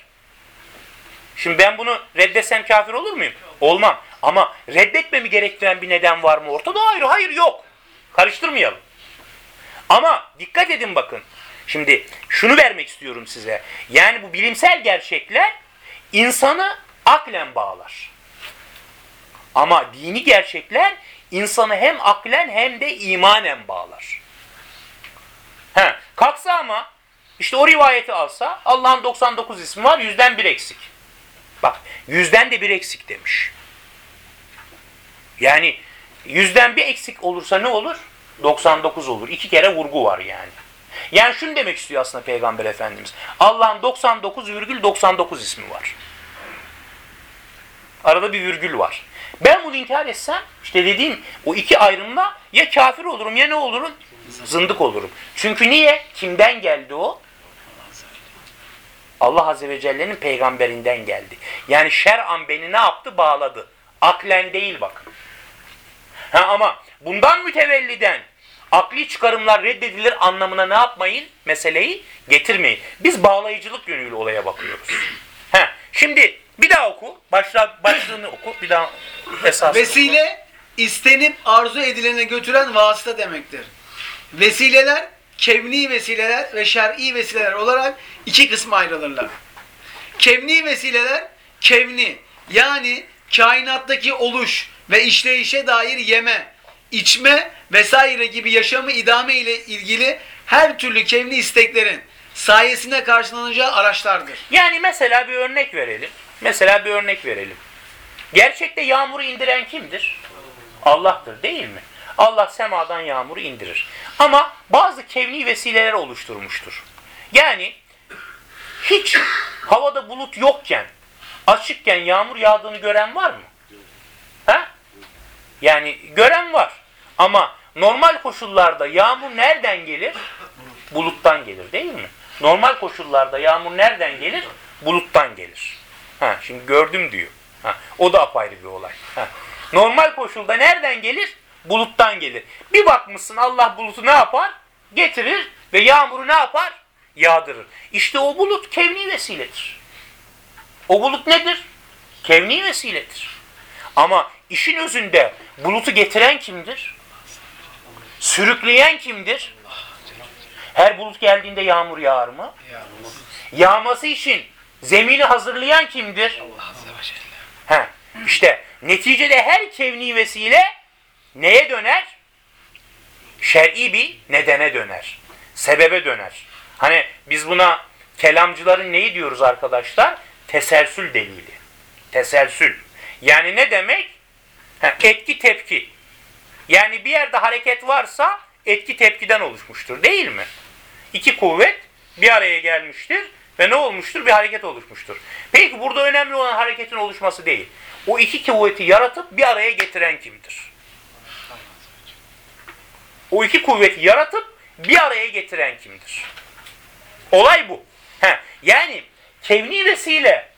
Şimdi ben bunu reddetsem kafir olur muyum? Olmam. Ama reddetmemi gerektiren bir neden var mı ortada? Hayır, hayır yok. Karıştırmayalım. Ama dikkat edin bakın. Şimdi şunu vermek istiyorum size. Yani bu bilimsel gerçekler insanı aklen bağlar. Ama dini gerçekler insanı hem aklen hem de imanen bağlar. He, kalksa ama işte o rivayeti alsa Allah'ın 99 ismi var yüzden bir eksik. Bak yüzden de bir eksik demiş. Yani yüzden bir eksik olursa ne olur? 99 olur. İki kere vurgu var yani. Yani şunu demek istiyor aslında Peygamber Efendimiz. Allah'ın 99,99 ismi var. Arada bir virgül var. Ben bunu inkar etsem işte dediğim o iki ayrımla ya kafir olurum ya ne olurum? Zındık olurum. Çünkü niye? Kimden geldi o? Allah Azze ve Celle'nin peygamberinden geldi. Yani şer'an beni ne yaptı? Bağladı. Aklen değil bakın. Ha, ama bundan mütevelliden akli çıkarımlar reddedilir anlamına ne yapmayın? Meseleyi getirmeyin. Biz bağlayıcılık yönüyle olaya bakıyoruz. Ha, şimdi bir daha oku. Başla, başlığını oku. Bir daha esas. Vesile istenip arzu edilene götüren vasıta demektir. Vesileler kevni vesileler ve şer'i vesileler olarak iki kısma ayrılırlar. Kevni vesileler kevni yani kainattaki oluş ve işleyişe dair yeme, içme vesaire gibi yaşamı idame ile ilgili her türlü kevni isteklerin sayesinde karşılanacağı araçlardır. Yani mesela bir örnek verelim. Mesela bir örnek verelim. Gerçekte yağmuru indiren kimdir? Allah'tır değil mi? Allah semadan yağmuru indirir. Ama bazı kevni vesileler oluşturmuştur. Yani hiç havada bulut yokken, açıkken yağmur yağdığını gören var mı? Ha? Yani gören var. Ama normal koşullarda yağmur nereden gelir? Buluttan gelir değil mi? Normal koşullarda yağmur nereden gelir? Buluttan gelir. Ha, şimdi gördüm diyor. Ha, o da apayrı bir olay. Ha. Normal koşulda nereden gelir? Buluttan gelir. Bir bakmışsın Allah bulutu ne yapar? Getirir ve yağmuru ne yapar? Yağdırır. İşte o bulut kevni vesiledir. O bulut nedir? Kevni vesiledir. Ama işin özünde bulutu getiren kimdir? Sürükleyen kimdir? Her bulut geldiğinde yağmur yağar mı? Yağması için zemini hazırlayan kimdir? He, işte neticede her kevni vesile neye döner? Şer'i bir nedene döner. Sebebe döner. Hani biz buna kelamcıların neyi diyoruz arkadaşlar? Teselsül delili. Teselsül. Yani ne demek? Ha, etki tepki. Yani bir yerde hareket varsa etki tepkiden oluşmuştur değil mi? İki kuvvet bir araya gelmiştir ve ne olmuştur? Bir hareket oluşmuştur. Peki burada önemli olan hareketin oluşması değil. O iki kuvveti yaratıp bir araya getiren kimdir? O iki kuvveti yaratıp bir araya getiren kimdir? Olay bu. He, yani kevni vesile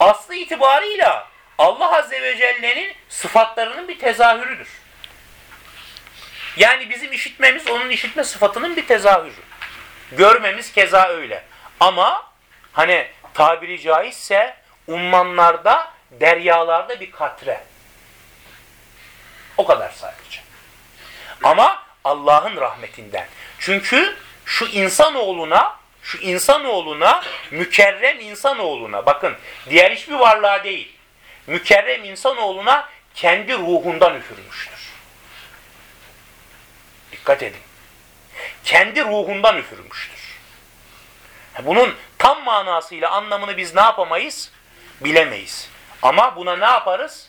aslı itibarıyla Allah Azze ve Celle'nin sıfatlarının bir tezahürüdür. Yani bizim işitmemiz onun işitme sıfatının bir tezahürü. Görmemiz keza öyle. Ama hani tabiri caizse ummanlarda, deryalarda bir katre. O kadar sadece. Ama Allah'ın rahmetinden. Çünkü şu insanoğluna, şu insanoğluna, mükerrem insanoğluna, bakın diğer hiçbir varlığa değil, mükerrem insanoğluna kendi ruhundan üfürmüştür. Dikkat edin. Kendi ruhundan üfürmüştür. Bunun tam manasıyla anlamını biz ne yapamayız? Bilemeyiz. Ama buna ne yaparız?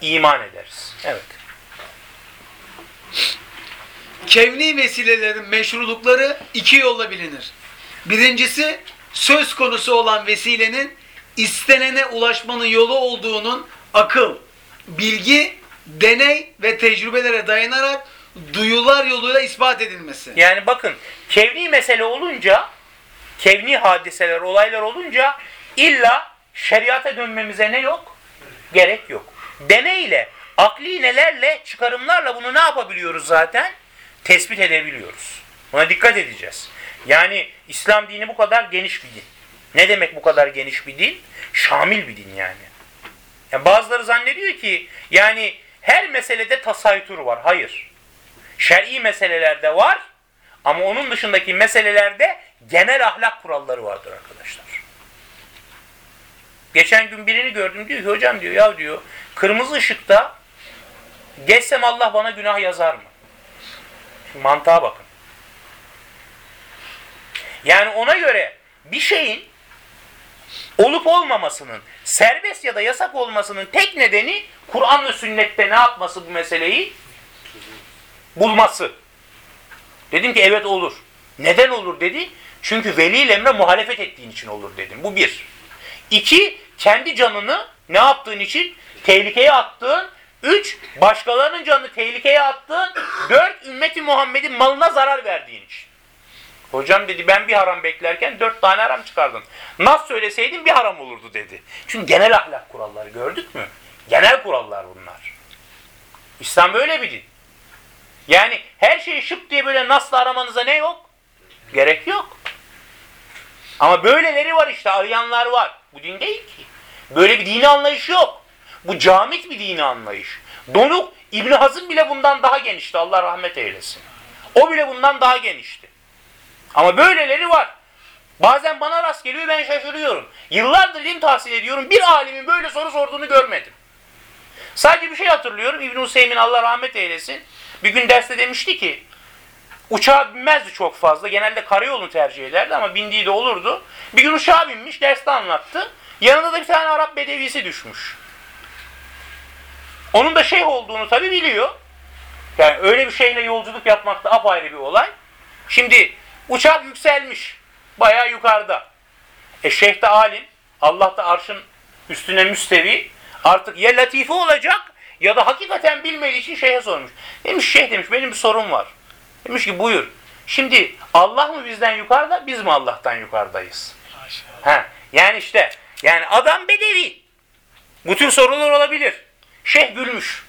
İman ederiz. Evet. Kevni vesilelerin meşrulukları iki yolla bilinir. Birincisi söz konusu olan vesilenin istenene ulaşmanın yolu olduğunun akıl, bilgi, deney ve tecrübelere dayanarak duyular yoluyla ispat edilmesi. Yani bakın kevni mesele olunca, kevni hadiseler, olaylar olunca illa şeriata dönmemize ne yok? Gerek yok. Deneyle, akli nelerle, çıkarımlarla bunu ne yapabiliyoruz zaten? Tespit edebiliyoruz. Buna dikkat edeceğiz. Yani İslam dini bu kadar geniş bir din. Ne demek bu kadar geniş bir din? Şamil bir din yani. yani bazıları zannediyor ki yani her meselede tasaytur var. Hayır. Şer'i meselelerde var ama onun dışındaki meselelerde genel ahlak kuralları vardır arkadaşlar. Geçen gün birini gördüm diyor ki hocam diyor ya diyor kırmızı ışıkta geçsem Allah bana günah yazar mı? Mantığa bakın. Yani ona göre bir şeyin olup olmamasının, serbest ya da yasak olmasının tek nedeni Kur'an ve sünnette ne yapması bu meseleyi? Bulması. Dedim ki evet olur. Neden olur dedi? Çünkü veli emre muhalefet ettiğin için olur dedim. Bu bir. İki, kendi canını ne yaptığın için? Tehlikeye attığın. Üç, başkalarının canını tehlikeye attığın. Dört, ümmeti Muhammed'in malına zarar verdiğin için. Hocam dedi ben bir haram beklerken dört tane haram çıkardın. Nas söyleseydin bir haram olurdu dedi. Çünkü genel ahlak kuralları gördük mü? Genel kurallar bunlar. İslam böyle bir din. Yani her şeyi şıp diye böyle nasla aramanıza ne yok? Gerek yok. Ama böyleleri var işte arayanlar var. Bu din değil ki. Böyle bir dini anlayış yok. Bu camit bir dini anlayış. Donuk İbn Hazım bile bundan daha genişti. Allah rahmet eylesin. O bile bundan daha genişti. Ama böyleleri var. Bazen bana rast geliyor ben şaşırıyorum. Yıllardır ilim tahsil ediyorum. Bir alimin böyle soru sorduğunu görmedim. Sadece bir şey hatırlıyorum. İbn Hüseyin Allah rahmet eylesin. Bir gün derste demişti ki uçağa binmezdi çok fazla. Genelde karayolunu tercih ederdi ama bindiği de olurdu. Bir gün uçağa binmiş derste anlattı. Yanında da bir tane Arap bedevisi düşmüş. Onun da şeyh olduğunu tabi biliyor. Yani öyle bir şeyle yolculuk yapmak da apayrı bir olay. Şimdi uçak yükselmiş. Bayağı yukarıda. E şeyh de alim. Allah da arşın üstüne müstevi. Artık ya latife olacak ya da hakikaten bilmediği için şeyhe sormuş. Demiş şeyh demiş benim bir sorum var. Demiş ki buyur. Şimdi Allah mı bizden yukarıda biz mi Allah'tan yukarıdayız? Ha, yani işte yani adam bedevi. Bu tür sorular olabilir. Şeyh gülmüş.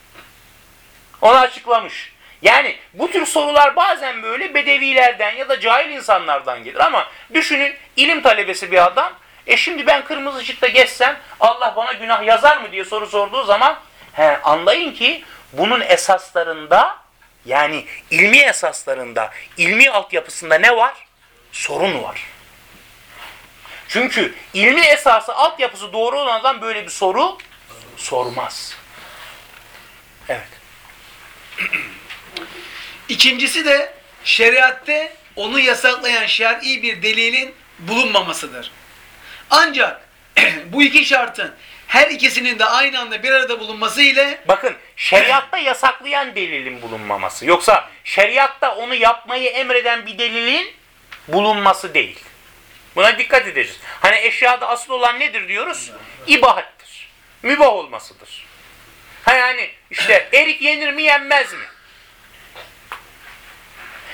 Onu açıklamış. Yani bu tür sorular bazen böyle bedevilerden ya da cahil insanlardan gelir. Ama düşünün ilim talebesi bir adam. E şimdi ben kırmızı ışıkta geçsem Allah bana günah yazar mı diye soru sorduğu zaman he, anlayın ki bunun esaslarında yani ilmi esaslarında, ilmi altyapısında ne var? Sorun var. Çünkü ilmin esası, altyapısı doğru olan adam böyle bir soru sormaz. [clears throat] İkincisi de şeriatte onu yasaklayan şer'i bir delilin bulunmamasıdır. Ancak [clears throat] bu iki şartın her ikisinin de aynı anda bir arada bulunması ile Bakın şeriatta yasaklayan delilin bulunmaması. Yoksa şeriatta onu yapmayı emreden bir delilin bulunması değil. Buna dikkat edeceğiz. Hani eşyada asıl olan nedir diyoruz? İbahattir. Mübah olmasıdır. Ha yani işte erik yenir mi yenmez mi?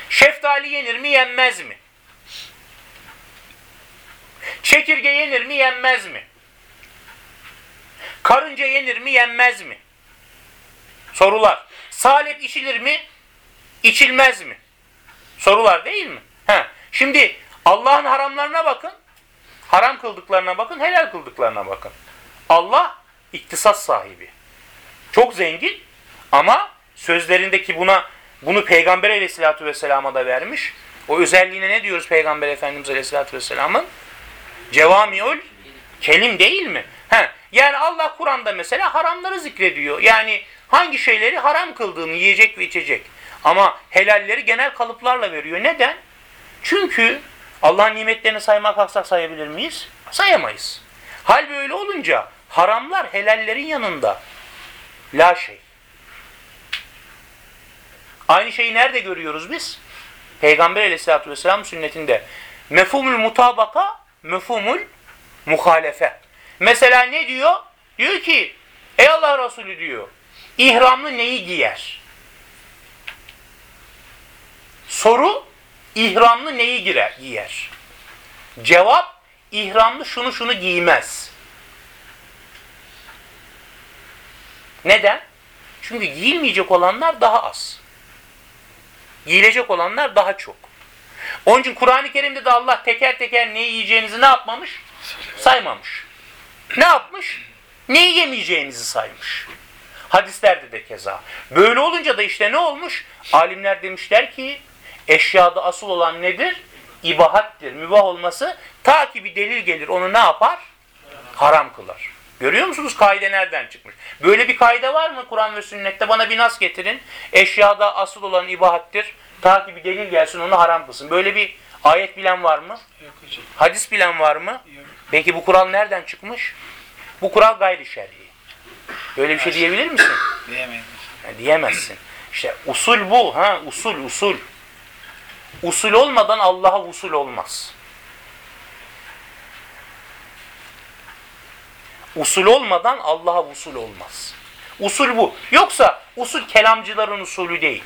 Şeftali yenir mi yenmez mi? Çekirge yenir mi yenmez mi? Karınca yenir mi yenmez mi? Sorular. Salep içilir mi? İçilmez mi? Sorular değil mi? He. Şimdi Allah'ın haramlarına bakın. Haram kıldıklarına bakın, helal kıldıklarına bakın. Allah iktisas sahibi. Çok zengin ama sözlerindeki buna bunu Peygamber aleyhissalatü vesselama da vermiş. O özelliğine ne diyoruz Peygamber Efendimiz aleyhissalatü vesselamın? Cevamiül kelim değil mi? He. Yani Allah Kur'an'da mesela haramları zikrediyor. Yani hangi şeyleri haram kıldığını yiyecek ve içecek. Ama helalleri genel kalıplarla veriyor. Neden? Çünkü Allah'ın nimetlerini saymak kalksak sayabilir miyiz? Sayamayız. Hal böyle olunca haramlar helallerin yanında la şey. Aynı şeyi nerede görüyoruz biz? Peygamber aleyhissalatü vesselam sünnetinde. Mefhumul mutabaka, mefhumul muhalefe. Mesela ne diyor? Diyor ki, ey Allah Resulü diyor, ihramlı neyi giyer? Soru, ihramlı neyi girer, giyer? Cevap, ihramlı şunu şunu giymez. Neden? Çünkü giyilmeyecek olanlar daha az. Giyilecek olanlar daha çok. Onun için Kur'an-ı Kerim'de de Allah teker teker neyi yiyeceğinizi ne yapmamış? Saymamış. Ne yapmış? Neyi yemeyeceğinizi saymış. Hadislerde de keza. Böyle olunca da işte ne olmuş? Alimler demişler ki eşyada asıl olan nedir? İbahattir. Mübah olması ta ki bir delil gelir onu ne yapar? Haram kılar. Görüyor musunuz kaide nereden çıkmış? Böyle bir kaide var mı Kur'an ve sünnette? Bana bir nas getirin. Eşyada asıl olan ibahattir. Ta ki bir delil gelsin onu haram kılsın. Böyle bir ayet bilen var mı? Yok hocam. Hadis bilen var mı? Yok. Peki bu kural nereden çıkmış? Bu kural gayri şer'i. Böyle bir şey diyebilir misin? [coughs] Diyemeyiz. Yani diyemezsin. İşte usul bu. ha Usul, usul. Usul olmadan Allah'a usul olmaz. Usul olmadan Allah'a usul olmaz. Usul bu. Yoksa usul kelamcıların usulü değil.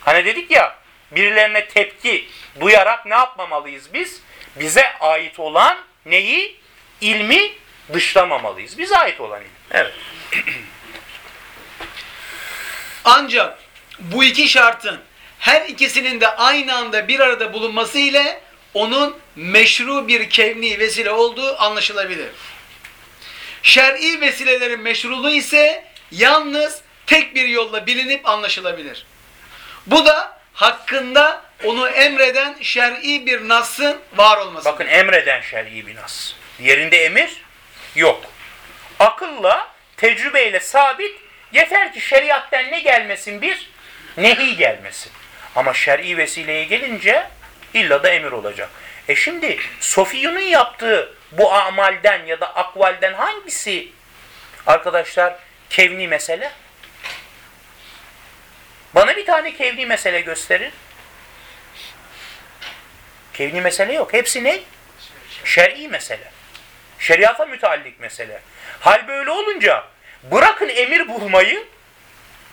Hani dedik ya birilerine tepki duyarak ne yapmamalıyız biz? Bize ait olan neyi? İlmi dışlamamalıyız. Bize ait olan ilim. Evet. [clears throat] Ancak bu iki şartın her ikisinin de aynı anda bir arada bulunması ile onun meşru bir kevni vesile olduğu anlaşılabilir. Şer'i vesilelerin meşruluğu ise yalnız tek bir yolla bilinip anlaşılabilir. Bu da hakkında onu emreden şer'i bir nasın var olması. Bakın emreden şer'i bir nas. Yerinde emir yok. Akılla, tecrübeyle sabit yeter ki şeriatten ne gelmesin bir? Nehi gelmesin. Ama şer'i vesileye gelince illa da emir olacak. E şimdi Sofiyun'un yaptığı bu amalden ya da akvalden hangisi arkadaşlar kevni mesele? Bana bir tane kevni mesele gösterin. Kevni mesele yok. Hepsi ne? Şer'i mesele. Şeriata müteallik mesele. Hal böyle olunca bırakın emir bulmayı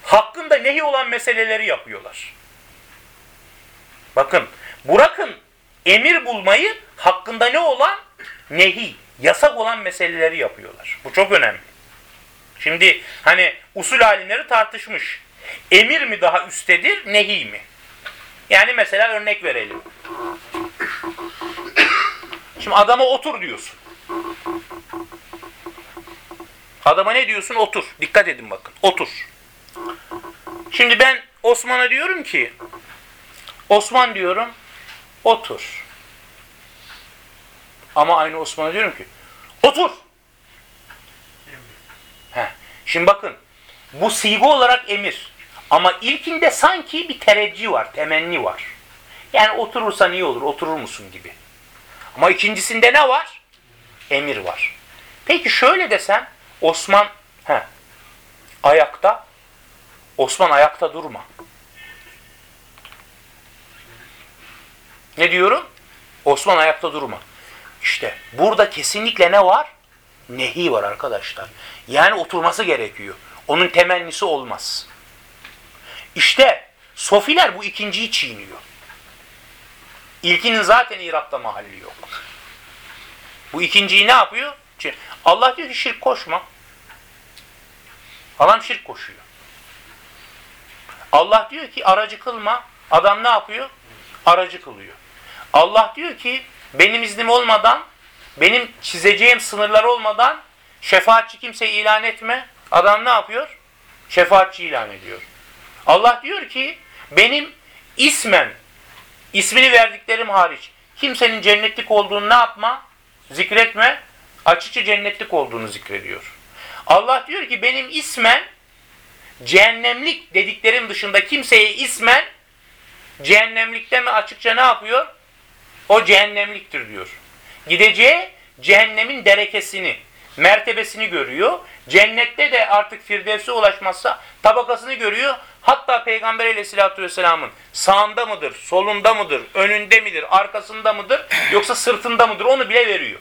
hakkında nehi olan meseleleri yapıyorlar. Bakın bırakın emir bulmayı hakkında ne olan nehi, yasak olan meseleleri yapıyorlar. Bu çok önemli. Şimdi hani usul alimleri tartışmış. Emir mi daha üstedir, nehi mi? Yani mesela örnek verelim. Şimdi adama otur diyorsun. Adama ne diyorsun? Otur. Dikkat edin bakın. Otur. Şimdi ben Osman'a diyorum ki Osman diyorum otur. Ama aynı Osman'a diyorum ki otur. Heh. Şimdi bakın bu sigo olarak emir. Ama ilkinde sanki bir tereccih var, temenni var. Yani oturursan iyi olur, oturur musun gibi. Ama ikincisinde ne var? Emir var. Peki şöyle desem Osman he, ayakta Osman ayakta durma. Ne diyorum? Osman ayakta durma. İşte burada kesinlikle ne var? Nehi var arkadaşlar. Yani oturması gerekiyor. Onun temennisi olmaz. İşte sofiler bu ikinciyi çiğniyor. İlkinin zaten İrab'da mahalli yok. Bu ikinciyi ne yapıyor? Allah diyor ki şirk koşma. Adam şirk koşuyor. Allah diyor ki aracı kılma. Adam ne yapıyor? Aracı kılıyor. Allah diyor ki benim iznim olmadan, benim çizeceğim sınırlar olmadan şefaatçi kimse ilan etme. Adam ne yapıyor? Şefaatçi ilan ediyor. Allah diyor ki benim ismen, ismini verdiklerim hariç kimsenin cennetlik olduğunu ne yapma? Zikretme. Açıkça cennetlik olduğunu zikrediyor. Allah diyor ki benim ismen cehennemlik dediklerim dışında kimseye ismen cehennemlikte mi açıkça ne yapıyor? O cehennemliktir diyor. Gideceği cehennemin derekesini, mertebesini görüyor. Cennette de artık Firdevs'e ulaşmazsa tabakasını görüyor. Hatta Peygamber aleyhissalatü vesselamın sağında mıdır, solunda mıdır, önünde midir, arkasında mıdır yoksa sırtında mıdır onu bile veriyor.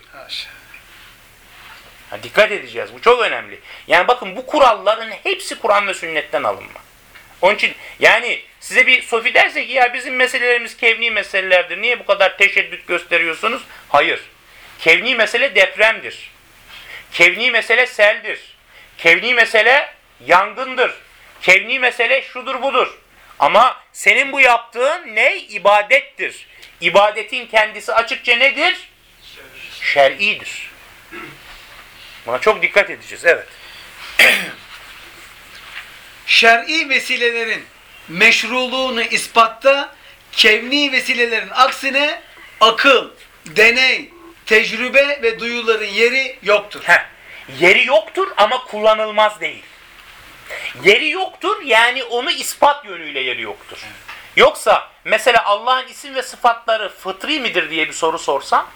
Ha, dikkat edeceğiz. Bu çok önemli. Yani bakın bu kuralların hepsi Kur'an ve sünnetten alınma. Onun için yani size bir sofi derse ki ya bizim meselelerimiz kevni meselelerdir. Niye bu kadar teşeddüt gösteriyorsunuz? Hayır. Kevni mesele depremdir. Kevni mesele seldir. Kevni mesele yangındır. Kevni mesele şudur budur. Ama senin bu yaptığın ne? İbadettir. İbadetin kendisi açıkça nedir? Şer'idir. Buna çok dikkat edeceğiz. Evet. Şer'i vesilelerin meşruluğunu ispatta kevni vesilelerin aksine akıl, deney, tecrübe ve duyuların yeri yoktur. Heh. Yeri yoktur ama kullanılmaz değil. Yeri yoktur yani onu ispat yönüyle yeri yoktur. Yoksa mesela Allah'ın isim ve sıfatları fıtri midir diye bir soru sorsam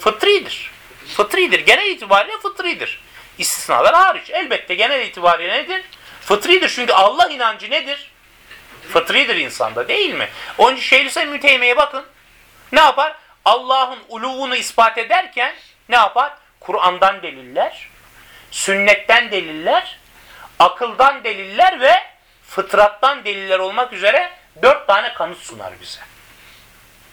fıtridir. Fıtridir. Genel itibariyle fıtridir. İstisnalar hariç. Elbette genel itibariyle nedir? Fıtridir. Çünkü Allah inancı nedir? Fıtridir insanda değil mi? Onun için Şeyhülislam Müteymiye'ye bakın. Ne yapar? Allah'ın uluvunu ispat ederken ne yapar? Kur'an'dan deliller, sünnetten deliller, akıldan deliller ve fıtrattan deliller olmak üzere dört tane kanıt sunar bize.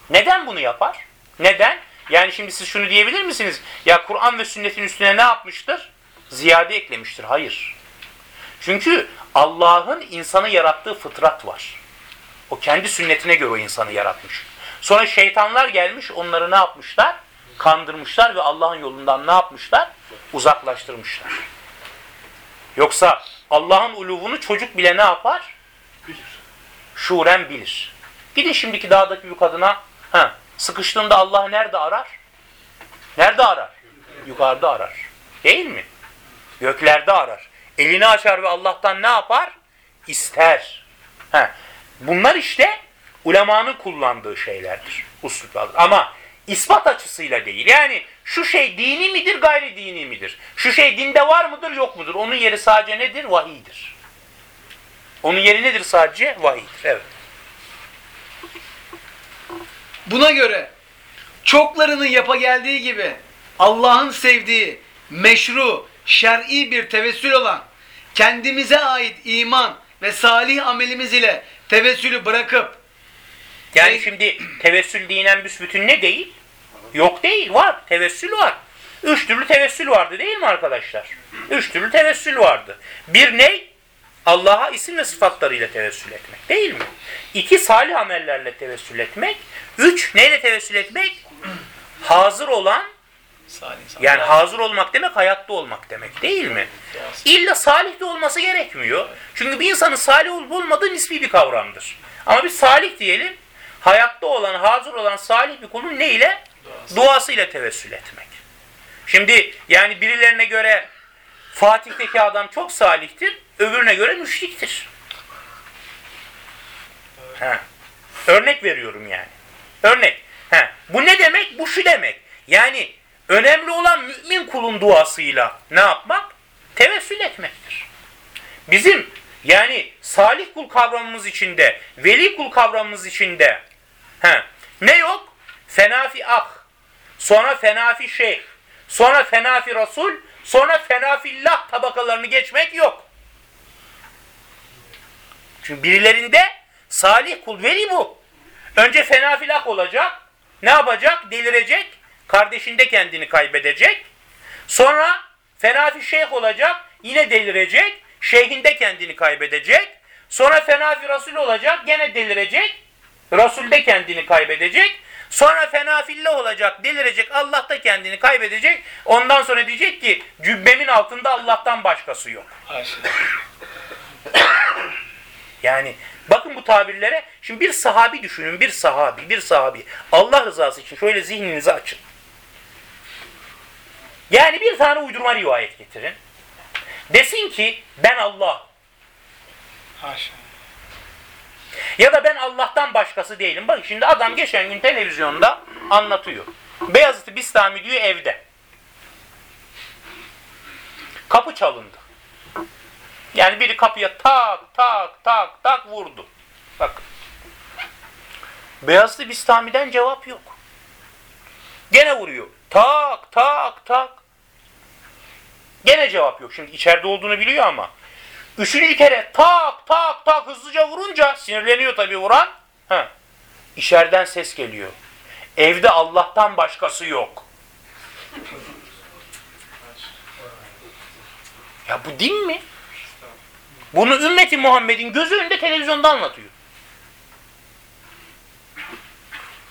Neden bunu yapar? Neden? Yani şimdi siz şunu diyebilir misiniz? Ya Kur'an ve sünnetin üstüne ne yapmıştır? Ziyade eklemiştir. Hayır. Çünkü Allah'ın insanı yarattığı fıtrat var. O kendi sünnetine göre o insanı yaratmış. Sonra şeytanlar gelmiş onları ne yapmışlar? Kandırmışlar ve Allah'ın yolundan ne yapmışlar? Uzaklaştırmışlar. Yoksa Allah'ın uluvunu çocuk bile ne yapar? Şuren bilir. Gidin şimdiki dağdaki bir kadına ha, sıkıştığında Allah'ı nerede arar? Nerede arar? Yukarıda arar. Değil mi? Göklerde arar. Elini açar ve Allah'tan ne yapar? İster. Ha. Bunlar işte ulemanın kullandığı şeylerdir. Usluplardır. Ama ispat açısıyla değil. Yani şu şey dini midir, gayri dini midir? Şu şey dinde var mıdır, yok mudur? Onun yeri sadece nedir? Vahiydir. Onun yeri nedir sadece? Vahiydir. Evet. Buna göre çoklarının yapa geldiği gibi Allah'ın sevdiği meşru, şer'i bir tevessül olan kendimize ait iman ve salih amelimiz ile tevessülü bırakıp Yani E- şimdi tevessül dinen büsbütün ne değil? Yok değil. Var. Tevessül var. Üç türlü tevessül vardı değil mi arkadaşlar? Üç türlü tevessül vardı. Bir ne? Allah'a isim ve sıfatlarıyla tevessül etmek değil mi? İki salih amellerle tevessül etmek. Üç neyle tevessül etmek? Hazır olan yani hazır olmak demek hayatta olmak demek değil mi? İlla salih de olması gerekmiyor. Çünkü bir insanın salih olup olmadığı nispi bir kavramdır. Ama biz salih diyelim, hayatta olan, hazır olan salih bir kulun ne ile? Duasıyla tevessül etmek. Şimdi yani birilerine göre Fatih'teki adam çok salihtir, öbürüne göre müşriktir. Ha. Örnek veriyorum yani. Örnek. Ha. Bu ne demek? Bu şu demek. Yani önemli olan mümin kulun duasıyla ne yapmak? Tevessül etmektir. Bizim yani salih kul kavramımız içinde, veli kul kavramımız içinde he, ne yok? Fenafi ah, sonra fenafi şeyh, sonra fenafi rasul, sonra fenafillah tabakalarını geçmek yok. Çünkü birilerinde salih kul veli bu. Önce fenafilah olacak. Ne yapacak? Delirecek. Kardeşinde kendini kaybedecek. Sonra fenafi şeyh olacak. Yine delirecek. Şeyhinde kendini kaybedecek. Sonra fenafi rasul olacak. Gene delirecek. Rasulde kendini kaybedecek. Sonra fenafillah olacak. Delirecek. Allah'ta kendini kaybedecek. Ondan sonra diyecek ki cübbemin altında Allah'tan başkası yok. Yani bakın bu tabirlere. Şimdi bir sahabi düşünün. Bir sahabi, bir sahabi. Allah rızası için şöyle zihninizi açın. Yani bir tane uydurma rivayet getirin. Desin ki ben Allah. Haşa. Ya da ben Allah'tan başkası değilim. Bak şimdi adam geçen gün televizyonda anlatıyor. Beyazıt Bistami diyor evde. Kapı çalındı. Yani biri kapıya tak tak tak tak vurdu. Bak. Beyazıt Bistami'den cevap yok. Gene vuruyor. Tak tak tak. Gene cevap yok. Şimdi içeride olduğunu biliyor ama. Üçüncü kere tak tak tak hızlıca vurunca sinirleniyor tabii vuran. Ha. İçeriden ses geliyor. Evde Allah'tan başkası yok. Ya bu din mi? Bunu ümmeti Muhammed'in gözü önünde televizyonda anlatıyor.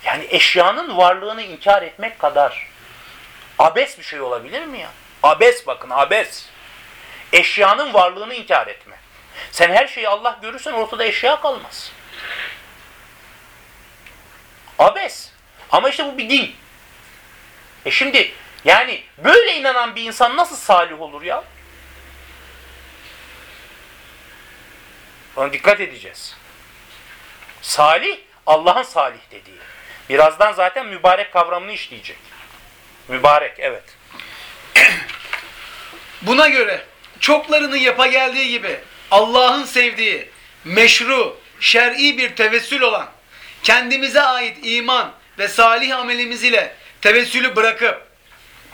Yani eşyanın varlığını inkar etmek kadar abes bir şey olabilir mi ya? Abes bakın abes. Eşyanın varlığını inkar etme. Sen her şeyi Allah görürsen ortada eşya kalmaz. Abes. Ama işte bu bir din. E şimdi yani böyle inanan bir insan nasıl salih olur ya? Ona dikkat edeceğiz. Salih, Allah'ın salih dediği. Birazdan zaten mübarek kavramını işleyecek. Mübarek, evet. [clears throat] Buna göre çoklarının yapa geldiği gibi Allah'ın sevdiği meşru, şer'i bir tevessül olan kendimize ait iman ve salih amelimiz ile tevessülü bırakıp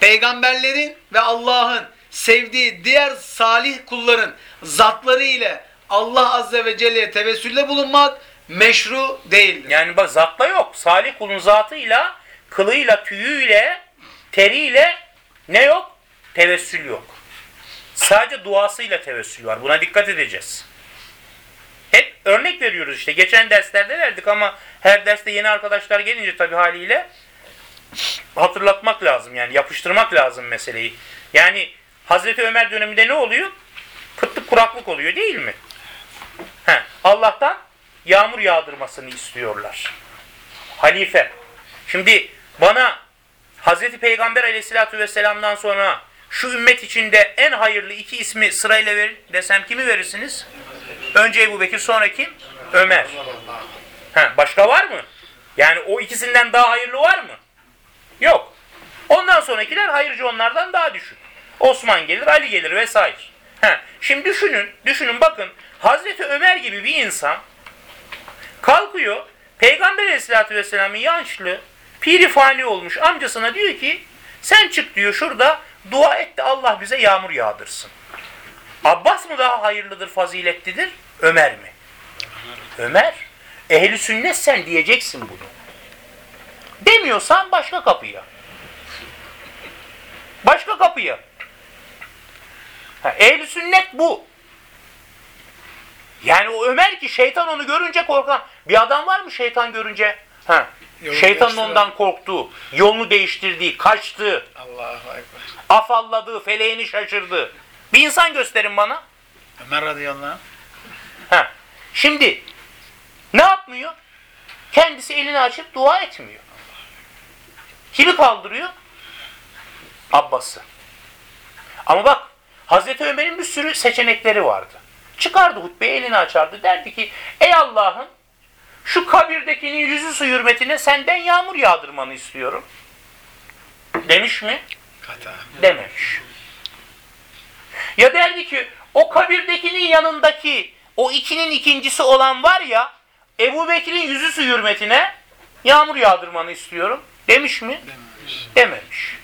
peygamberlerin ve Allah'ın sevdiği diğer salih kulların zatları ile Allah Azze ve Celle'ye tevessülde bulunmak meşru değildir. Yani bak zatla yok. Salih kulun zatıyla, kılıyla, tüyüyle, teriyle ne yok? Tevessül yok. Sadece duasıyla tevessül var. Buna dikkat edeceğiz. Hep örnek veriyoruz işte. Geçen derslerde verdik ama her derste yeni arkadaşlar gelince tabii haliyle hatırlatmak lazım yani yapıştırmak lazım meseleyi. Yani Hazreti Ömer döneminde ne oluyor? Kıtlık kuraklık oluyor değil mi? He, Allah'tan yağmur yağdırmasını istiyorlar. Halife. Şimdi bana Hazreti Peygamber aleyhissalatü vesselam'dan sonra şu ümmet içinde en hayırlı iki ismi sırayla verin desem kimi verirsiniz? Önce Ebu Bekir sonra kim? Ömer. Ha, başka var mı? Yani o ikisinden daha hayırlı var mı? Yok. Ondan sonrakiler hayırcı onlardan daha düşük. Osman gelir, Ali gelir vesaire. Ha, şimdi düşünün, düşünün bakın Hazreti Ömer gibi bir insan kalkıyor Peygamber Aleyhisselatü Vesselam'ın yaşlı piri fani olmuş amcasına diyor ki sen çık diyor şurada dua et de Allah bize yağmur yağdırsın. Abbas mı daha hayırlıdır, faziletlidir? Ömer mi? Ömer. Ehli sünnet sen diyeceksin bunu. Demiyorsan başka kapıya. Başka kapıya. Ha, ehli sünnet bu. Yani o Ömer ki şeytan onu görünce korkan. Bir adam var mı şeytan görünce? Ha, Yolu şeytanın değiştiren. ondan korktuğu, yolunu değiştirdiği, kaçtığı, afalladığı, feleğini şaşırdığı. Bir insan gösterin bana. Ömer radıyallahu anh. Ha. Şimdi ne yapmıyor? Kendisi elini açıp dua etmiyor. Kimi kaldırıyor? Abbas'ı. Ama bak Hazreti Ömer'in bir sürü seçenekleri vardı. Çıkardı hutbeyi elini açardı. Derdi ki ey Allah'ım şu kabirdekinin yüzü su hürmetine senden yağmur yağdırmanı istiyorum. Demiş mi? Kata. dememiş. Ya derdi ki o kabirdekinin yanındaki o ikinin ikincisi olan var ya Ebu Bekir'in yüzü su hürmetine yağmur yağdırmanı istiyorum. Demiş mi? Dememiş. Dememiş.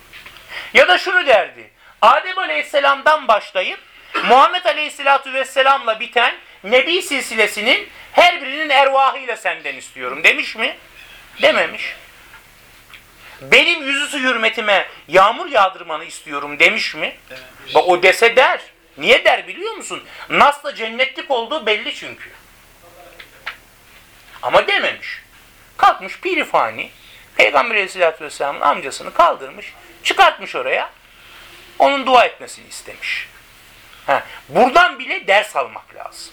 Ya da şunu derdi. Adem Aleyhisselam'dan başlayıp Muhammed Aleyhisselatü Vesselam'la biten Nebi silsilesinin her birinin ervahıyla senden istiyorum. Demiş mi? Dememiş. Benim yüzüsü hürmetime yağmur yağdırmanı istiyorum demiş mi? Dememiş. Bak o dese der. Niye der biliyor musun? Nas'la cennetlik olduğu belli çünkü. Ama dememiş. Kalkmış pirifani Peygamber Aleyhisselatü Vesselam'ın amcasını kaldırmış, çıkartmış oraya. Onun dua etmesini istemiş. Ha, buradan bile ders almak lazım.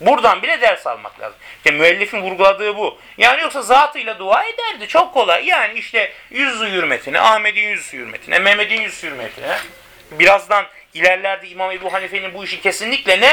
Buradan bile ders almak lazım. İşte müellifin vurguladığı bu. Yani yoksa zatıyla dua ederdi. Çok kolay. Yani işte yüzü hürmetine, Ahmet'in yüzü hürmetine, Mehmet'in yüzü hürmetine. Birazdan ilerlerde İmam Ebu Hanife'nin bu işi kesinlikle ne?